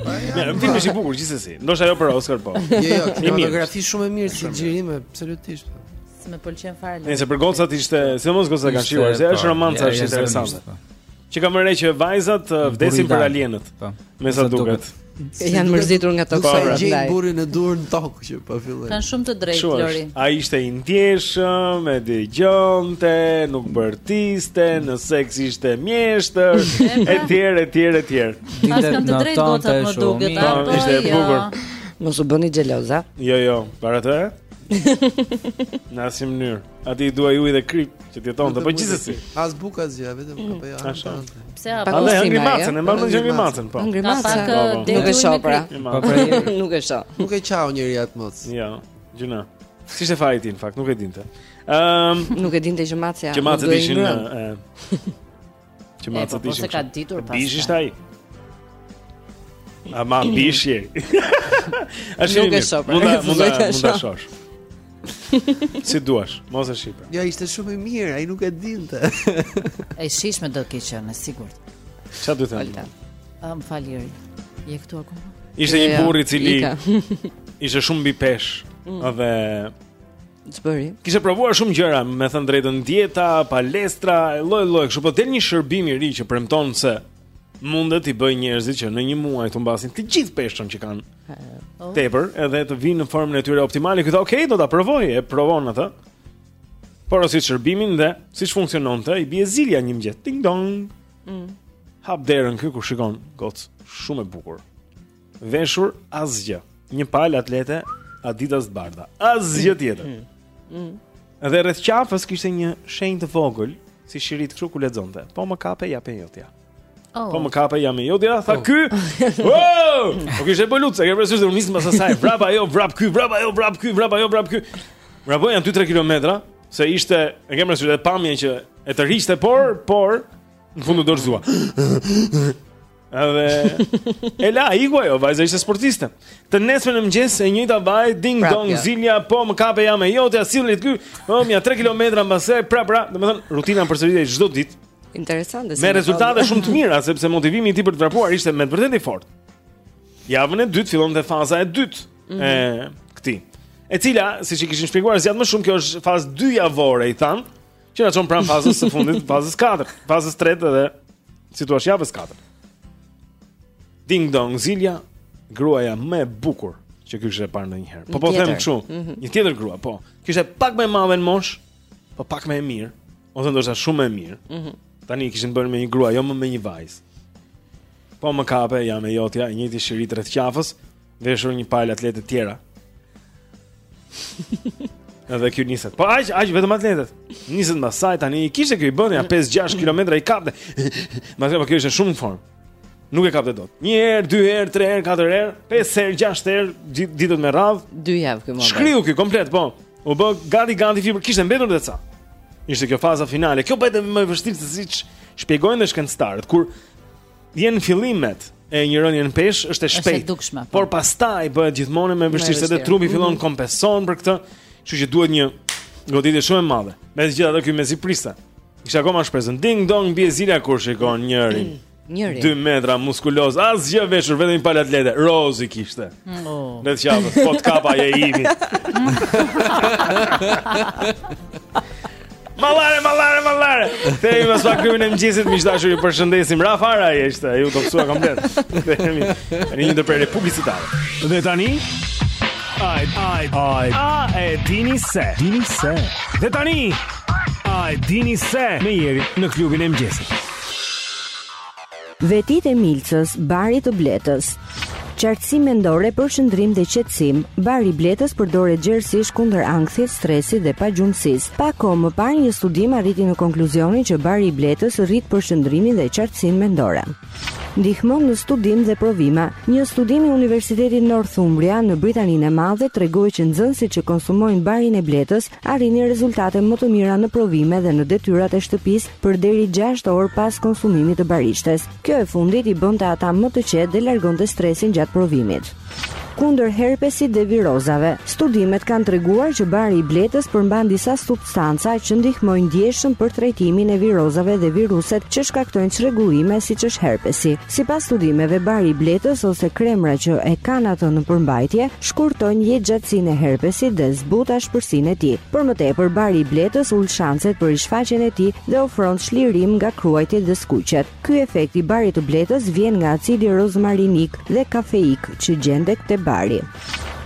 Mirë, filmi është i bukur gjithsesi. Ndoshta jo për Oscar po. Jo, jo, kinematografi shumë e mirë si xhirim, absolutisht. S'më pëlqen fare. Nëse për gocat ishte, sidomos gocat kanë shijuar, se është po, romanca është interesante. Po. Se kam vënë re që vajzat uh, vdesin për alienët. Po. Me sa duket. Janë mërzitur nga tokësorët. Po, s'gjen burrin e duhur në tokë. Që pa fillim. Ka shumë të drejtë Lori. Ai ishte i ndjeshëm, e dëgjonte, nuk bërtiste, në seks ishte mjeshtër, etj, etj, etj. Pra kanë të drejtë gocat më duket, apo. Ishte e jo. bukur. Mos u bëni xhelozë. Jo, jo, para të. Në asnjë mënyrë. Atij i duhej ujë dhe kripë që të jetonte dhe po gjithsesi As bukë asgjë, vetëm mm. apo jo Pse a pak usime e hëngri macen, e hëngri macen po. Hëngri macen po, po. Nuk e shoh pra Nuk e shoh Nuk e qau njeri atë mace Ja, gjynah S'ishte faji i tij në fakt, nuk e dinte ehm, Nuk e dinte që macja Që macet ishin Që macet ishin që Bishë ishte ai Ama bishë je A shumë mirë Mund ta, mund ta, mund ta shohësh si të duash, mos e shqipe Jo, ishte shumë i mirë, ai nuk e dinte E shijshme do ketë qenë, e sigurt Ça do të thënë? A më fal Iri Je këtu akoma Ishte një burrë i cili Ishte shumë mbi peshë mm. Dhe Ç'bëri? Kishte provuar shumë gjëra, me thënë të drejtën, dieta, palestra, lloj-lloj, kështu po del një shërbim i ri që premton se mund t'i bëjë njerëzit që në një muaj të humbasin të gjithë peshën që kanë. Oh. Tepër, edhe të vinë në formën e tyre optimale, tha, okay, do ta provoj, ta provoj. E porosit shërbimin dhe si funksiononte, i bie zilja një mëngjes. Ding dong. Mm. Hap derën ky kur shikon gocë, shumë e bukur. veshur asgjë. Një palë atlete Adidas të bardha. Asgjë tjetër. Mm. Mm. mm. Dhe rreth qafës kishte një shenjë të vogël, si shirit kështu ku lexonte. Po më kape jam e jotja. Oh. Po më kape jam e jotja, tha oh. ky. Oh! Po ishte bulluç, e ke parasysh se u nis mbas asaj. Vrap ajo, vrap ky, vrap ajo, vrap ky, vrap ajo, vrap ky. Vrapojnë 2-3 kilometra, se ishte, e ke parasysh edhe pamjen që e të grishte, por, por në fund u dorëzua. Edhe e la iku ajo, vajza ishte sportiste. Të nesërmen në mëngjes e njëjta vaj ding dong zilja, po më kape jam e jotja shiriti këtu, po nja 3 kilometra mbas saj prapë, domethënë rutina përsëritej çdo ditë. Interesante. Me rezultate shumë të mira sepse motivimi i tij për të vrapuar ishte me të vërtetë i fortë. Javën e dytë fillonte faza e dytë mm -hmm. e këtij. E cila, siç i kishin shpjeguar zgjat më shumë, kjo është fazë 2 javore, i thanë. Që na çon pranë fazës së fundit, fazës së 4, fazës së 3 dhe si të thuash javës së 4. Ding dong zilja, gruaja më e bukur që ky kishte parë ndonjëherë. Po po them kështu, mm -hmm. një tjetër grua, po. Ishte pak më e madhe në moshë, po pak më e mirë, ose ndoshta shumë më e mirë. Mm -hmm. Tani kishim të bënim me një grua, jo më me një vajzë. Po më kape, jam e jotja, i njëjti shirit rreth qafës. Veshur një palë atlete të tjera. Edhe ky niset. Po aq aq vetëm atletet. Niset mbas saj tani i kishte ky i bënte nja 5-6 kilometra i kapte. Domethënë po kjo ishte shumë në formë. Nuk e kapte dot. Një herë, dy herë, tre herë, katër herë, pesë herë, gjashtë herë gjithë ditët me radhë. Dy javë ky moment. Shkriu ky komplet, po. U bë gati gati fibër, kishte mbetur edhe ca. Ishte kjo faza finale. Kjo bëhet më e vështirë se siç shpjegojnë shkencëtarët kur Vjen fillimet e një rënieje në peshë është e shpejtë. Po. Por pastaj bëhet gjithmonë më e vështirë se dhe trupi mhm. fillon kompenson për këtë, kështu që duhet një goditje shumë e madhe. Megjithatë ky mezi priste. Kishte akoma shpresën ding dong bie zilja kur shikon njërin. Mm, njëri. 2 metra muskuloz, asgjë veshur, vetëm një palë atlete. Rozë i kishte. Mm, oh. Në qafë, po të kapa je i imi. Mallare, mallare, mallare. Themi pas klubin e mëngjesit, miq të dashur, ju përshëndesim. Rafara ai është, ai u dobësua komplet. Themi, tani një ndërprerje publicitare. Dhe tani Ai, ai, ai. A e dini se? Dini se. Dhe tani A e dini se me jeri në klubin e mëngjesit. Vetitë e Milcës, Barit të Bletës. Qartësi mendore, përqendrim dhe qetësim. Bari i Bletës përdoret gjerësisht kundër ankthit, stresit dhe pagjumësisë. Pak kohë më parë, një studim arriti në konkluzionin që bari i Bletës rrit përqendrimin dhe qartësinë mendore. Ndihmon në studim dhe provime. Një studim i Universitetit Northumbria në Britaninë e Madhe tregoi që nxënësit që konsumojnë barin e Bletës Arrinin rezultate më të mira në provime dhe në detyrat e shtëpisë për deri gjashtë orë pas konsumimit të barishtes. Kjo e fundit i bënte ata më të qetë dhe largonte stresin gjatë provimit kundër herpesit dhe virozave. Studimet kanë treguar që bari i bletës përmban disa substanca që ndihmojnë ndjeshëm për trajtimin e virozave dhe viruset që shkaktojnë çrregullime siç është herpesi. Sipas studimeve, bari i bletës ose kremra që e kanë atë në përmbajtje shkurtojnë jetëgjatësinë e herpesit dhe zbutin ashpërsinë e tij. Për më tepër, bari i bletës ul shanset për rishfaqjen e tij dhe ofron çlirim nga kruajtjet dhe skuqjet. Ky efekt i barit të bletës vjen nga acidi rozmarinik dhe kafeik që gjendet te bari.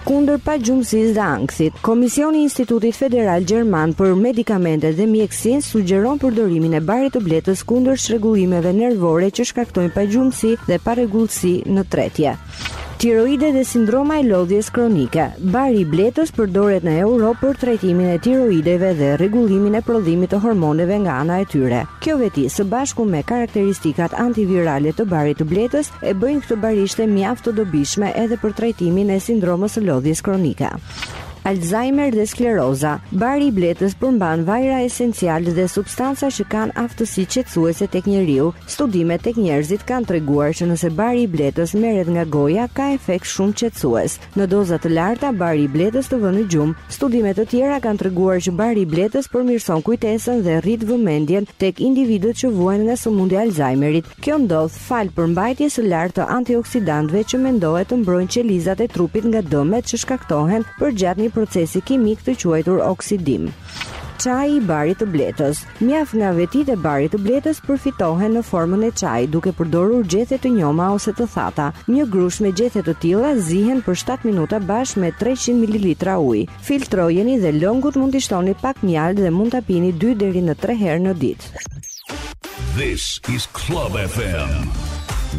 Kundër pagjumësisë dhe ankthit, Komisioni i Institutit Federal Gjerman për Medikamentet dhe Mjekësinë sugjeron përdorimin e barit të bletës kundër çrregullimeve nervore që shkaktojnë pagjumësi dhe parregullsi në tretje. Tiroidet dhe sindroma e lodhjes kronike. Bari i bletës përdoret në Europë për trajtimin e tiroideve dhe rregullimin e prodhimit të hormoneve nga ana e tyre. Kjo veti, së bashku me karakteristikat antivirale të barit të bletës, E bëjnë këtë barishte mjaft të dobishme edhe për trajtimin e sindromës së lodhjes kronike. Alzheimer dhe skleroza. Bari i bletës përmban vajra esenciale dhe substanca që kanë aftësi qetësuese tek njeriu. Studimet tek njerëzit kanë treguar që nëse bari i bletës merret nga goja ka efekt shumë qetësues. Në doza të larta bari i bletës të vë në gjumë. Studime të tjera kanë treguar që bari i bletës përmirëson kujtesën dhe rrit vëmendjen tek individët që vuajnë nga sëmundja e Alzheimerit. Kjo ndodh falë përmbajtjes së lartë të antioksidantëve që mendohet të mbrojnë qelizat e trupit nga dëmet që shkaktohen përgjatë një procesi kimik të quajtur oksidim. Çaji i barit të bletës. Mjaft nga vetitë e barit të bletës përfitohen në formën e çajit duke përdorur gjethe të njoma ose të thata. Një grusht me gjethe të tilla zihen për 7 minuta bashkë me 300 ml ujë. Filtrojeni dhe lëngut mund t'i shtoni pak mjaltë dhe mund ta pini 2 deri në 3 herë në ditë. This is Club FM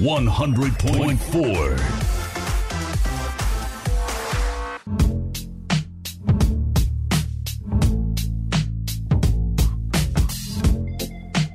100.4.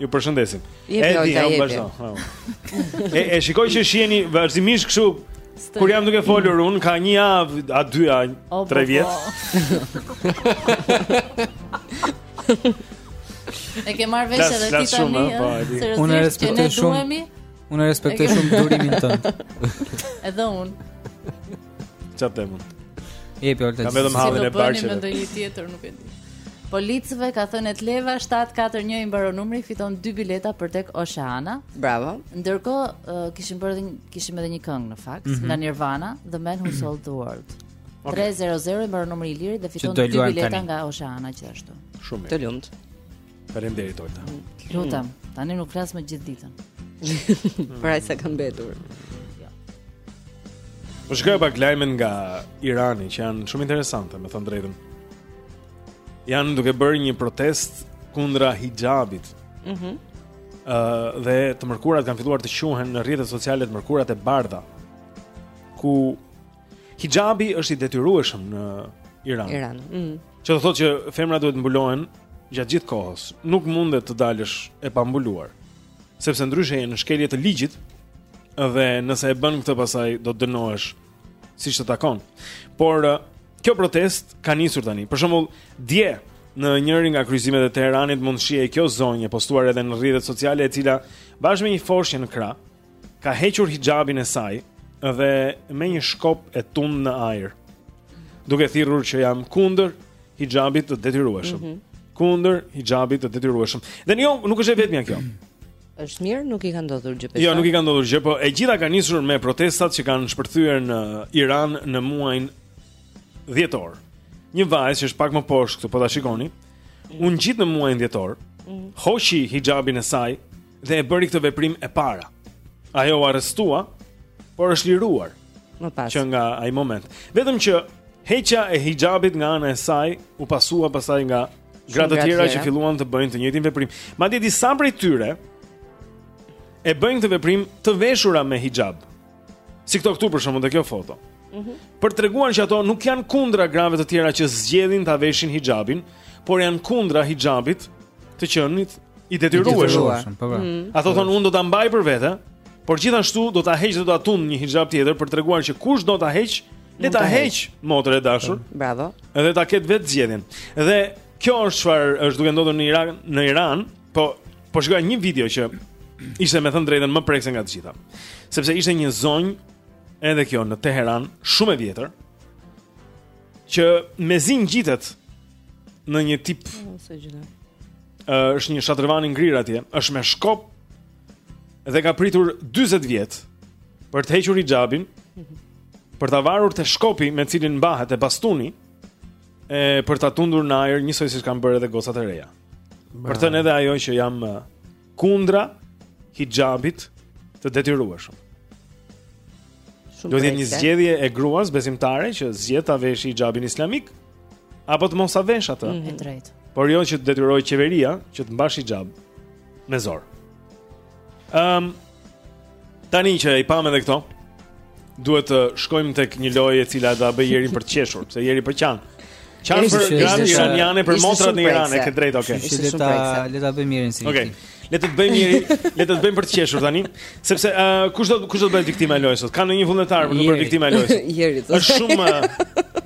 Ju përshëndesim. Edi, jam vazhdo. E, e shikoj që shiheni vazhdimisht kështu kur jam duke folur un ka një javë a dy a po, tre po. vjet. E ke marrë vesh edhe ti tani, po, seriozisht. Unë respektoj shumë. Unë respektoj shumë durimin tënd. Edhe unë. Çfarë teme? Jepi Olta. Ka vetëm hallin e barkut. Ka ndonjë tjetër, nuk e di. Policëve ka thënë Etleva 741 i mbaron numri, fiton dy bileta për tek Oceana. Bravo. Ndërkohë kishim bërë edhe kishim edhe një këngë në fakt mm -hmm. nga Nirvana, The Man Who Sold the World. Okay. 300 i mbaron numri Ilirit dhe fiton dy bileta tani. nga Oceana gjithashtu. Shumë mirë. Të lumtë. Faleminderit Olta. Lutem, tani nuk flas më gjithë ditën. Për ai sa ka mbetur. Po shikoj pak lajme nga Irani që janë shumë interesante, me thënë drejtën. Janë duke bërë një protestë kundra hixhabit. Mhm. Mm Ëh uh, dhe të mërkurat kanë filluar të quhen në rrjetet sociale të mërkurat e bardha. Ku Hixhabi është i detyrueshëm në Iran. Iran. Mm. Që do thotë që femrat duhet mbulohen gjatë gjithë kohës. Nuk mundet të dalësh e pambuluar. Sepse ndryshe je në shkelje të ligjit dhe nëse e bën këtë pastaj do të dënohesh siç të takon. Por eh, kjo protestë ka nisur tani. Për shembull, dje në njërin nga kryqëzimet e Teheranit mund të shihej kjo zonjë e postuar edhe në rrjetet sociale e cila bashkë me një foshnje në krah ka hequr hixhabin e saj dhe me një shkop e tund në ajër, duke thirrur që jam kundër hixhabit të detyrueshëm. Mm -hmm. Kundër hixhabit të detyrueshëm. Dhe jo, nuk është e vetmja kjo. Është mirë, nuk i ka ndodhur gjë pesë. Jo, nuk i ka ndodhur gjë, po e gjitha ka nisur me protestat që kanë shpërthyer në Iran në muajin dhjetor. Një vajzë që është pak më poshtë këtu, po ta shikoni, mm. u ngjit në muajin dhjetor, mm. hoqi hixhabin e saj Dhe e bëri këtë veprim e para. Ajo u arrestua, por është liruar. Më pas. Që nga ai moment. Vetëm që heqja e hixhabit nga ana e saj u pasua pastaj nga gra të tjera që filluan të bëjnë të njëjtin veprim. Madje disa prej tyre e bëjnë këtë veprim të veshura me hixhab. Si këto këtu për shembull te kjo foto. Mm -hmm. Për treguar që ato nuk janë kundra grave të tjera që zgjedhin ta veshin hixhabin, por janë kundra hixhabit të qenit i detyruar. Po, po. Mhm. Ato thonë unë do ta mbaj për vete, por gjithashtu do ta heq dhe do ta tund një hixhab tjetër për treguar që kush do ta heq, le ta heq, motër e dashur. Po, bravo. Edhe ta ketë vetë zgjedhjen. Dhe kjo është çfarë është duke ndodhur në Iran, në Iran, Po, po shikoj një video që ishte me thënë drejtën më prekëse nga të gjitha. Sepse ishte një zonjë edhe kjo në Teheran, shumë e vjetër, që mezi ngjitet në një tip ose gjëna. Është një shatërvan i ngrirë atje, është me shkop dhe ka pritur 40 vjet për të hequr hixhabin, mhm. për ta varur te shkopi me cilin mbahet, te bastuni, e për ta tundur në ajër njësoj siç kanë bërë edhe gocat e reja. Për të thënë edhe ajo që jam uh, kundra hixhabit të detyrueshëm. Duhet të jetë një zgjedhje e gruas besimtare që zgjedh ta veshë hixhabin islamik apo të mos ta vesh atë. Mm -hmm. Drejt. Por jo që të detyrojë qeveria që të mbash hixhab me zor. Ehm um, tani që i pamë edhe këto, duhet të shkojmë tek një lojë e cila do ta bëj Jerin për të qeshur, se Jeri po qan. Qan për gratë iraniane për motrat në Iran, e ke drejt, okay. Ishte shumë prekëse. Le ta bëjmë Jerin si. Okay. Le të bëjmë Jeri, le të bëjmë për të qeshur tani, sepse uh, kush do kush do të bëhet viktima e lojës sot? Ka ndonjë vullnetar për t'u bërë viktima e lojës? Jeri. Është shumë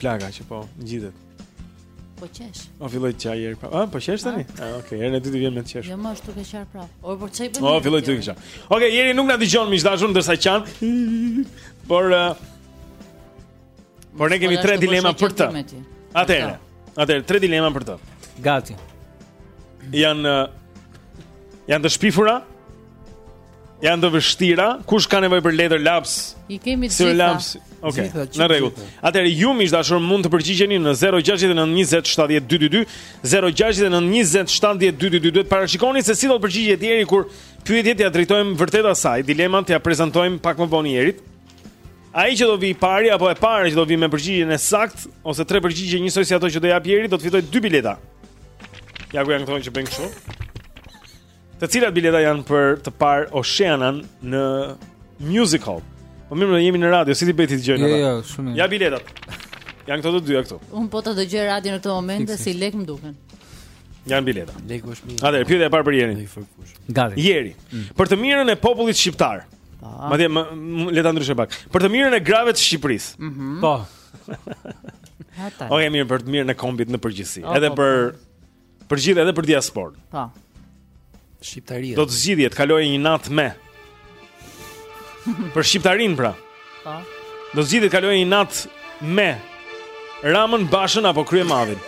Plaga që po ngjitet. Po qesh. O filloi të qajë Jeri. Ah, po qesh tani? Ah, ah okay, herën e dytë vjen me të qesh. Jo, më ashtu ke qar prap. O po çaj bën. O filloi të qeshë. Okej, Jeri nuk na dëgjon miq të dashur ndërsa qan. Por eh, Por ne kemi tre dilema për të. Atëherë. Atëherë tre dilema për të. Gati. Janë eh, janë të shpifura? Janë të vështira, kush ka nevojë për letër laps? I kemi të gjitha. Laps. Okej. Okay. Në rregull. Atëherë ju miq të dashur mund të përgjigjeni në 0692070222, 0692070222 dhe parashikoni se si do të përgjigjet Jeri kur pyetjet ia drejtojmë vërtet asaj, dilemat ia prezantojmë pak më vonë Jerit. Ai që do vijë i pari apo e para që do vijë me përgjigjen e saktë ose tre përgjigje njësoj si ato që do japë Jeri, do të fitojë dy bileta. Ja ku janë këto që bëjnë kështu. Të cilat bileta janë për të parë Oceanan në Music Hall? Po mirë, jemi në radio, si t'ia bëj t'i dëgjojnë jo, ata? Jo, jo, shumë mirë. Ja biletat. Janë këto të dyja këtu. Unë po të dëgjoj radio në këtë moment dhe si lek më duken. Janë bileta. Leku është mirë. Atëherë, pyetja e parë për Jerin. Gati. Jeri, mm. për të mirën e popullit shqiptar. Po. Madje le ta ndryshoj pak. Për të mirën e grave të Shqipërisë. Mhm. Po. Okej, mirë për të mirën e kombit në përgjithësi. Edhe për Për gjithë edhe për diasporën. Po. Shqiptaria. Do të zgjidhje të kalojë një natë me. për shqiptarinë pra. Po. Do të zgjidhje të kaloje një natë me Ramën, Bashën apo Kryemadhin.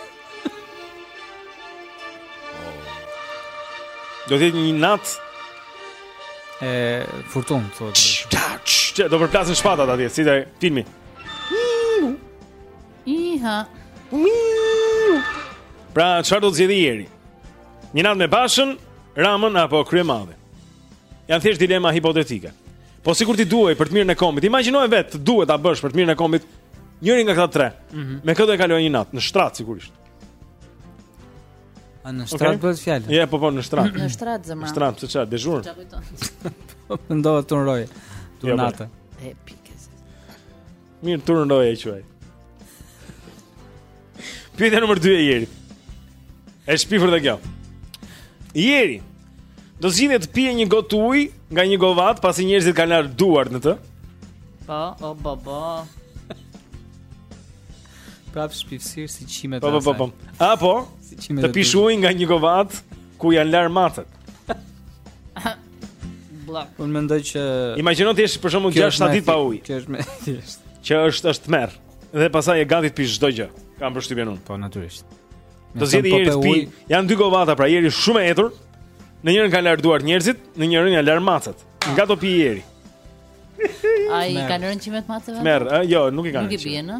Do të jetë një natë me furtunë, thotë. Do përplasin shpatat atje, si te filmi. Iha. Pra, çfarë do të zgjidhte Jeri? Një natë me Bashën, Ramën apo Kryemadhin? Janë thjesht dilema hipotetike. Po sikur t'i duhej për të mirën e kombit, imagjinoje vetë, duhet ta bësh për të mirën e kombit njëri nga këta tre. Mm -hmm. Me kë do e kalojë një natë në shtrat sigurisht. A në shtrat okay. bëhet fjalë? Ja, po po në shtrat. në shtrat zemra. Në shtrat, pse çfarë? Dezhur. Mendova të nroj. Turn nate. E pikë. Mirë turnoj e quaj. Pyetja numër 2 e jeri E shpifur dhe kjo Jeri Do zgjidhje të pije një gotë ujë Nga një govatë Pasi njerëzit kanë larë duart në të Po, o oh, bo bo Prap shpifësirë si qime të asaj Po, po, po, po Apo si Të pish ujë nga një govatë Ku janë larë macet Blak. Unë mendoj që Imagjino ti jesh për shembull 6 ditë pa ujë. Kjo është më thjesht. Që është është tmerr. Dhe pastaj je gati të pish çdo gjë. Kam përshtypjen unë. Po natyrisht. Do zgjidhni po Jeri të pi. Janë dy govata pra Jeri shumë e etur. Në njërën kanë larë duart njerëzit, në njërën janë larë macet. Nga do pi Jeri? A i kanë rënë qimet maceve? Tmerr, ë, jo, nuk i kanë. Nuk i bien, ë.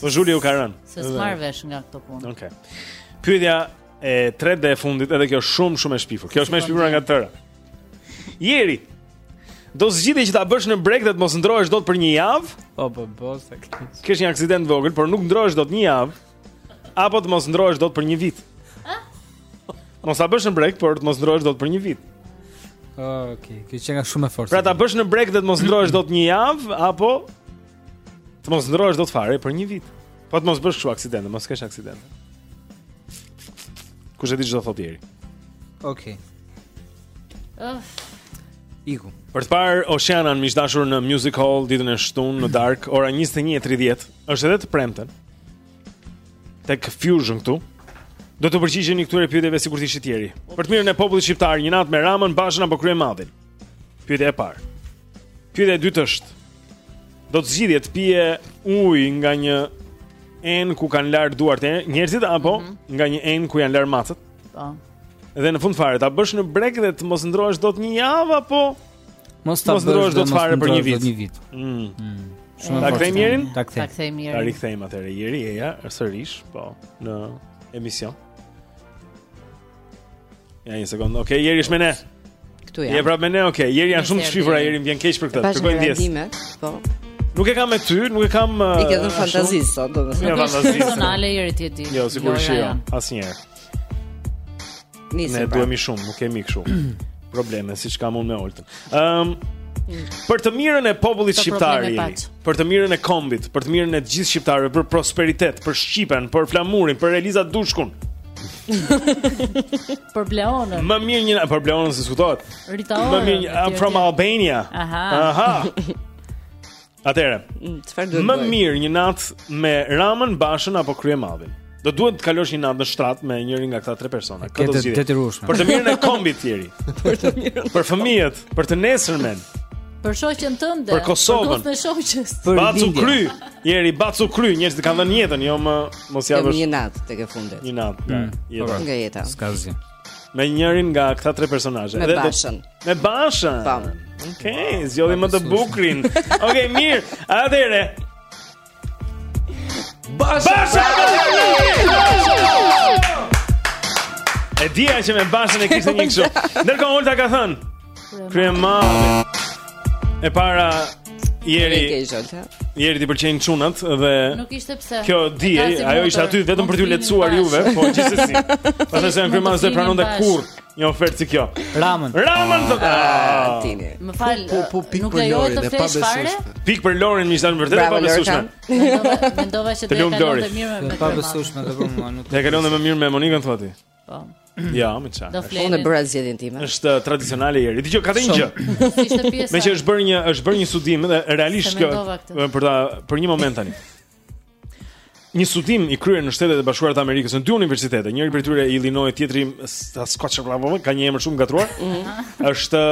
Po Julio ka rënë. Se s'marr vesh nga këto punë. Okej. Okay. Pyetja E tretë dhe e fundit, edhe kjo është shumë shumë e shpifur. Kjo është më e shpifur nga të tëra. Jeri. Do zgjidhje që ta bësh në brekë dhe të mos ndrohesh dot për një javë? Po po po, sa ke. Ke një aksident vogël, por nuk ndrohesh dot një javë. Apo të mos ndrohesh dot për një vit. Ë? Mos ta bësh në brekë, por të mos ndrohesh dot për një vit. Okej, okay. kjo qenka shumë e fortë. Pra ta bësh në brekë dhe të mos ndrohesh dot një javë apo Të mos ndrohesh dot fare për një vit. Po të mos bësh kështu aksident, mos kesh aksident. Kush e di ç'do thotë Jeri. Okej. Uf. Iku. Për të parë Oceanan miq të dashur në Music Hall ditën e shtunë në darkë, ora 21:30, është edhe të premten. Tek Fusion këtu. Do t'u përgjigjeni këtyre pyetjeve sikur të ishit Jeri. Për të mirën e popullit shqiptar, një natë me Ramën, Bashën apo Kryemadhin. Pyetja e parë. Pyetja e dytë është: Do të zgjidhje të pije ujë nga një enë ku kanë larë duart njerëzit apo mm -hmm. nga një enë ku janë larë macet? Po. Dhe në fund fare ta bësh në brekë dhe të mos ndrohesh dot një javë apo mos ta bësh dot fare për një vit. Një vit. Mm. Mm. Shumë ta kthejmë jerin? Ta kthejmë. Ta kthejmë jerin. Ta rikthejmë atëherë jeri eja sërish, po, në emision. Ja një sekondë. Okej, okay, jeri është me ne. Këtu jam. Je prapë me ne, okej. Okay. Jeri janë shumë të shpifura, jeri më vjen keq për këtë. Kërkoj ndjesë. Po. Nuk e kam me ty, nuk e kam uh, I ke dhënë fantazi sot, domethënë. Ja fantazi. Personale jeri ti e di. Jo, sigurisht jo. Asnjëherë. Nisim. Ne pra. duhemi shumë, nuk kemi kështu. Probleme siç kam unë me Oltën. Ëm um, Për të mirën e popullit shqiptar, për të mirën e kombit, për të mirën e të gjithë shqiptarëve, për prosperitet, për shqipen, për flamurin, për Eliza Dushkun. për Bleonën. Më mirë një për Bleonën s'diskutohet. Rita Ora. Më mirë një I'm from Albania. Aha. Aha. Atëherë. Mm, çfarë duhet? Më mirë një natë me Ramën, Bashën apo Kryemadhin. Do duhet të kalosh një natë në shtrat me njërin nga këta tre persona. Kë do të rrish. Për të mirën e kombit Jeri. për të mirën. Për fëmijët, për të nesërmen. Për shoqën tënde. Për Kosovën. Për shoqës. Për Bac u kry. Jeri bac u kry, njerëzit kanë dhënë jetën, jo më mos ja bësh. Një natë tek e fundit. Një natë, mm. nga jeta. Po, nga jeta. S'ka gjë. Me njërin nga këta tre personazhe. Me Bashën. Me Bashën. Po. Okej, okay, zgjodhi më të bukrin. Okej, okay, mirë. Atëherë. Basha! Basha! E dija që me Bashën e kishte një kështu Ndërkohë Olta ka thënë Kryemadhi. E para Jeri. Jeri ti pëlqejnë çunat dhe Nuk ishte pse. Kjo di, ajo ishte aty vetëm për t'ju lehtësuar juve, po gjithsesi. Pastaj se Kryemadhi s'e pranon kurrë një ofertë si kjo. Ramën. Ramën do ta. Ah, tini. Më fal. Po po pik për Lorin e pabesueshme. Pik për Lorin më zgjan vërtet e pabesueshme. Mendova se do të kalonte mirë me. Pabesueshme do të bëjmë nuk. Ne kalonte më mirë me Monikën thua ti. Po. Ja, më çan. Do flejë. Unë bëra zgjedhjen time. Është uh, tradicionale Jeri. Dëgjo ka dhënë gjë. Ishte pjesa. Meqë është bërë një është bërë një studim dhe realisht kjo për ta për një moment tani. Një studim i kryer në Shtetet e Bashkuara të Amerikës në dy universitete, njëri prej tyre i Illinois, tjetri Saskatchewan, ka një emër shumë të ngatërruar. Mhm. Është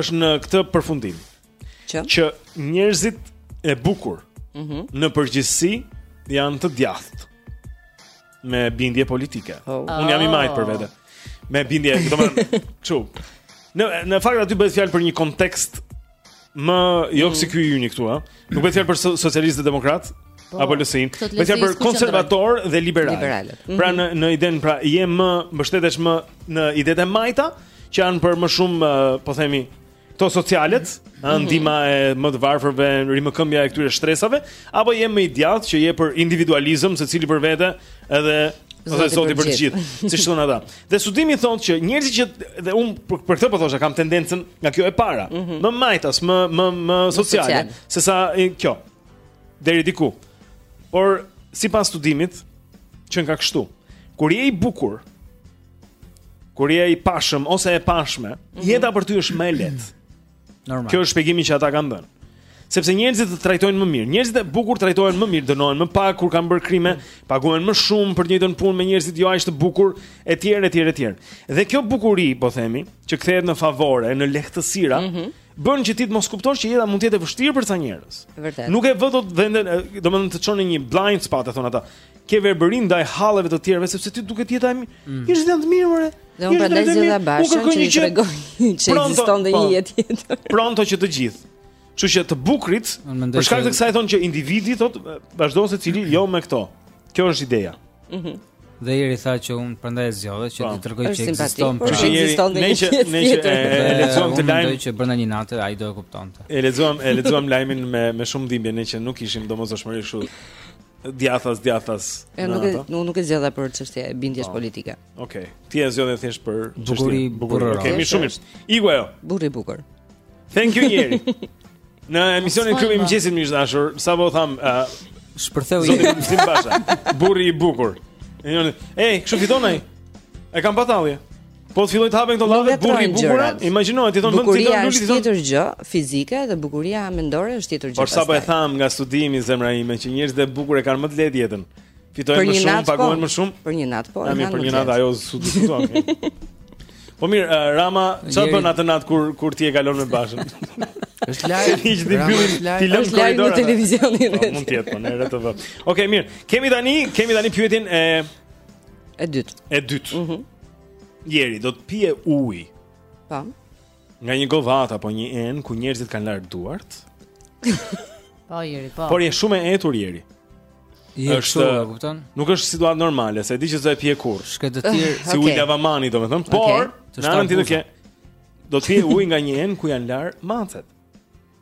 është në këtë përfundim. Që? Që njerëzit e bukur mm -hmm. Në përgjithësi janë të djathtë Me bindje politike oh. Unë jam i majtë për vete Me bindje, do më Që Në, në fakt aty bëhet fjalë për një kontekst më jo mm. si ky i yni këtu, ha. Nuk bëhet fjalë për socialistë dhe demokrat po, apo LSI-n. Bëhet fjalë për konservatorë dhe liberalë. Liberal. Mm -hmm. Pra në në idenë pra a je më mbështetesh më në idetë e majta që janë për më shumë po themi Këto socialet, mm -hmm. ndihma e më të varfërve, rimëkëmbja e këtyre shtresave, apo je më i djathtë që je për individualizëm, secili për vete edhe dhe zoti për të gjithë, siç thonë ata. Dhe studimi thotë që njerëzit që dhe un për, për këtë po thosha kam tendencën nga kjo e para, mm -hmm. më majtas, më më më sociale, social. sesa kjo. Deri diku. Por sipas studimit qenka kështu, kur je i bukur, Kur je i pashëm ose e pashme, mm -hmm. jeta për ty është më e lehtë. Normal. Kjo është shpjegimi që ata kanë dhënë. Sepse njerëzit të trajtojnë më mirë. Njerëzit e bukur trajtohen më mirë, dënohen më pak kur kanë bërë krime, paguhen më shumë për të njëjtën punë me njerëzit jo aq të bukur, etj, etj, etj. Dhe kjo bukuri, po themi, që kthehet në favore, në lehtësira, mm -hmm bën që ti të mos kuptosh që jeta mund të jetë e vështirë për ca njerëz. Vërtet. Nuk e vë dot vendin, domethënë të çon në një blind spot e thonë ata. ke verbëri ndaj halleve të të tjerëve sepse të duket jeta e mirë. Mm. Njerëzit janë të mirë more. Dhe unë prandaj zgjodha Bashën që i tregoj që po, ekziston dhe një po. jetë tjetër. Pronto që të gjithë. Kështu që të bukurit, për shkak të kësaj thonë që individi thot vazhdo se cili jo me këto. Kjo është ideja. Mhm. Mm dhe Jeri tha që un prandaj zgjodha që po. t'i tregoj që ekziston pra. Që ekziston dhe një tjetër. Ne që e lexuam të lajm. Që brenda një nate ai do e kuptonte. E lexuam, e lexuam lajmin me me shumë dhimbje ne që nuk ishim domosdoshmërisht kështu djathas djathas. Jo, nuk e nuk, nuk e zgjodha për çështje bindjes oh. politike. Okej. Okay. Ti e zgjodhe thjesht për bukuri, bukuri. Okej, okay, më shumë. Iku ajo. Burri bukur. Thank you, Jeri. Në emisionin Klubi i Mëngjesit miq dashur, sapo thamë, uh, shpërtheu Lulzim Basha. Burri i bukur. Ej, kështu fiton ai. E kam patallje. Po të fillojnë të hapen këto llafe burri i bukur. Imagjino, t'i thonë vend, si do Luli t'i thonë. Tjetër gjë fizike dhe bukuria mendore është tjetër gjë. Por sapo e thamë nga studimi zemra ime që njerëzit e bukur e kanë më të lehtë jetën. Fitojnë më shumë, po. paguhen më shumë. Për një natë po. Tanë për një natë ajo su të thon. Po mirë, eh, Rama, çfarë bën atë natë kur kur ti e kalon me Bashën? Është live. Hiç di byllim. Ti lëm korridorin. Në televizionin. Po, mund të jetë, po, në rtv. Okej, mirë. Kemi tani, kemi tani pyetjen e E dytë. E dytë. Mhm. Mm Jeri do të pije ujë. Po. Nga një govatë apo një enë ku njerëzit kanë larë duart? po Jeri, po. Por je shumë e etur Jeri. Je është, e kupton? Nuk është situatë normale, se e di që s'do të pije kurrë. Shkretëtirë uh, okay. si ujë lavamani, domethënë, okay. por në anën tjetër ke do të pije ujë nga një enë ku janë larë macet.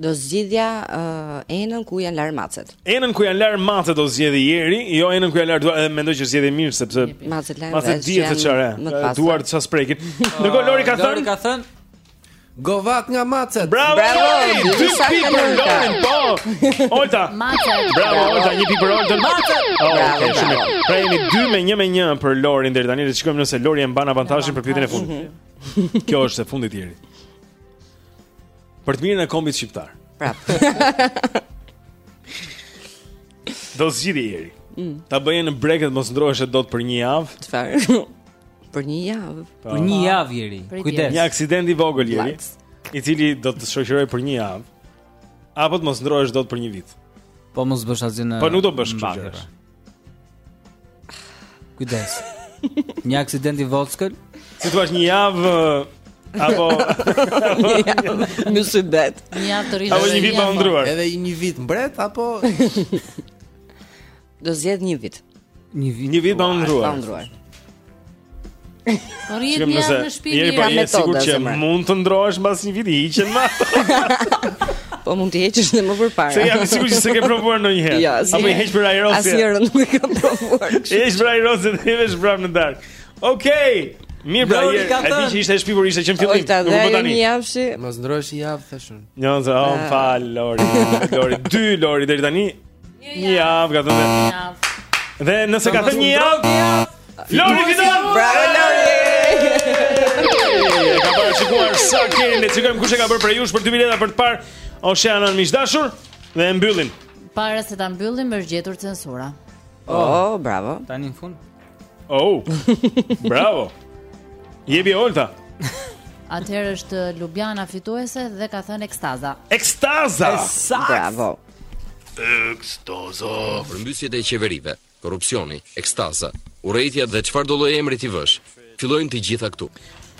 Do zgjidhja uh, enën ku janë larë macet. Enën ku janë larë macet do zgjidhte Jeri, jo enën ku janë larë duart, edhe mendoj që zgjodhi mirë, sepse macet larë macet dihet të qartë, duart ça s'prekin. Ndërkohë, Lori ka thënë? Lori ka thënë? Govatë nga macet. Bravo, Lori! Dy pikë për Lorin, po! Olta! Macet! Bravo, Olta, një pikë për Oltën. Macet! Oh, bravo, shumë. Pra jemi 2 me 1 me 1 për Lorin deri tani, le të shikojmë nëse Lori e mban avantazhin për pyetjen e fundit. Kjo është e fundit i Për të mirën e kombit shqiptar. Prap. Do zgjidhte Jeri. Mm. Ta bëje në brekë të mos ndrohesh dot për një javë. Çfarë? për një javë. Pa. Po. Për një javë Jeri. Kujdes. Një aksident i vogël Jeri, i cili do të shoqërojë për një javë. Apo të mos ndrohesh dot për një vit. Po mos bësh asgjë në. Po nuk do bësh kështu. Kujdes. Një aksident i vockël. Si thua një javë apo në shëndet. Një javë të rrish. Apo një vit pa ndërruar. Edhe një vit mbret apo do zgjedh një vit. Një vit. Një vit pa ndërruar. Pa ndërruar. Po rri edhe një herë në shtëpi. Jeri po je sigurt që mund të ndrohesh mbas një viti hiqen më ato. Po mund të heqësh edhe më përpara. Se jam i sigurt që s'e ke provuar ndonjëherë. Jo. Apo i heq për aerosin. Asnjëherë nuk e kam provuar. E heq për aerosin dhe i vesh prapë në darkë. Okej. Mirë pra, e di që ishte e shpifur, ishte që në fillim, nuk më, po tani. Javëshi. Mos e ndërrosh një javë thashun. Jo, se oh, më fal, Lori. Lori, dy Lori deri tani. Një javë ka thënë. Një javë. Dhe nëse ka thënë një javë, Lori fiton! Bravo Lori! Ka parashikuar saktë Jerin, le të shikojmë kush e ka bërë për Jerin për dy bileta për të parë Oceanan Miqdashur dhe e mbyllim. Para se ta mbyllim është gjetur censura. Oh, oh bravo. Tani në fund. Oh. Bravo. Jepi Olta. Atëherë është Lubiana fituese dhe ka thënë ekstaza. Ekstaza. Bravo. Ekstaza. Përmbysjet e qeverive. korrupsioni, ekstaza, urrejtja dhe çfarëdo lloj emri t'i vësh, fillojnë të gjitha këtu.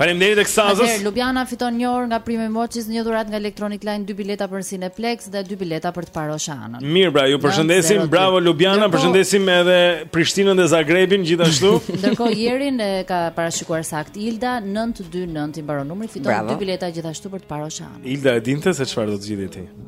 Faleminderit Ekstazës. Atëherë Lubiana fiton një orë nga Prime Watches, një dhuratë nga Electronic Line, dy bileta për Cineplex dhe dy bileta për të parë Oceanën. Mirë, pra ju përshëndesim. Bravo Lubiana, përshëndesim edhe Prishtinën dhe Zagrebin gjithashtu. Ndërkohë Jerin e ka parashikuar saktë Ilda 929 i mbaron numri, fiton dy bileta gjithashtu për të parë Oceanën. Ilda e dinte se çfarë do të zgjidhje ti.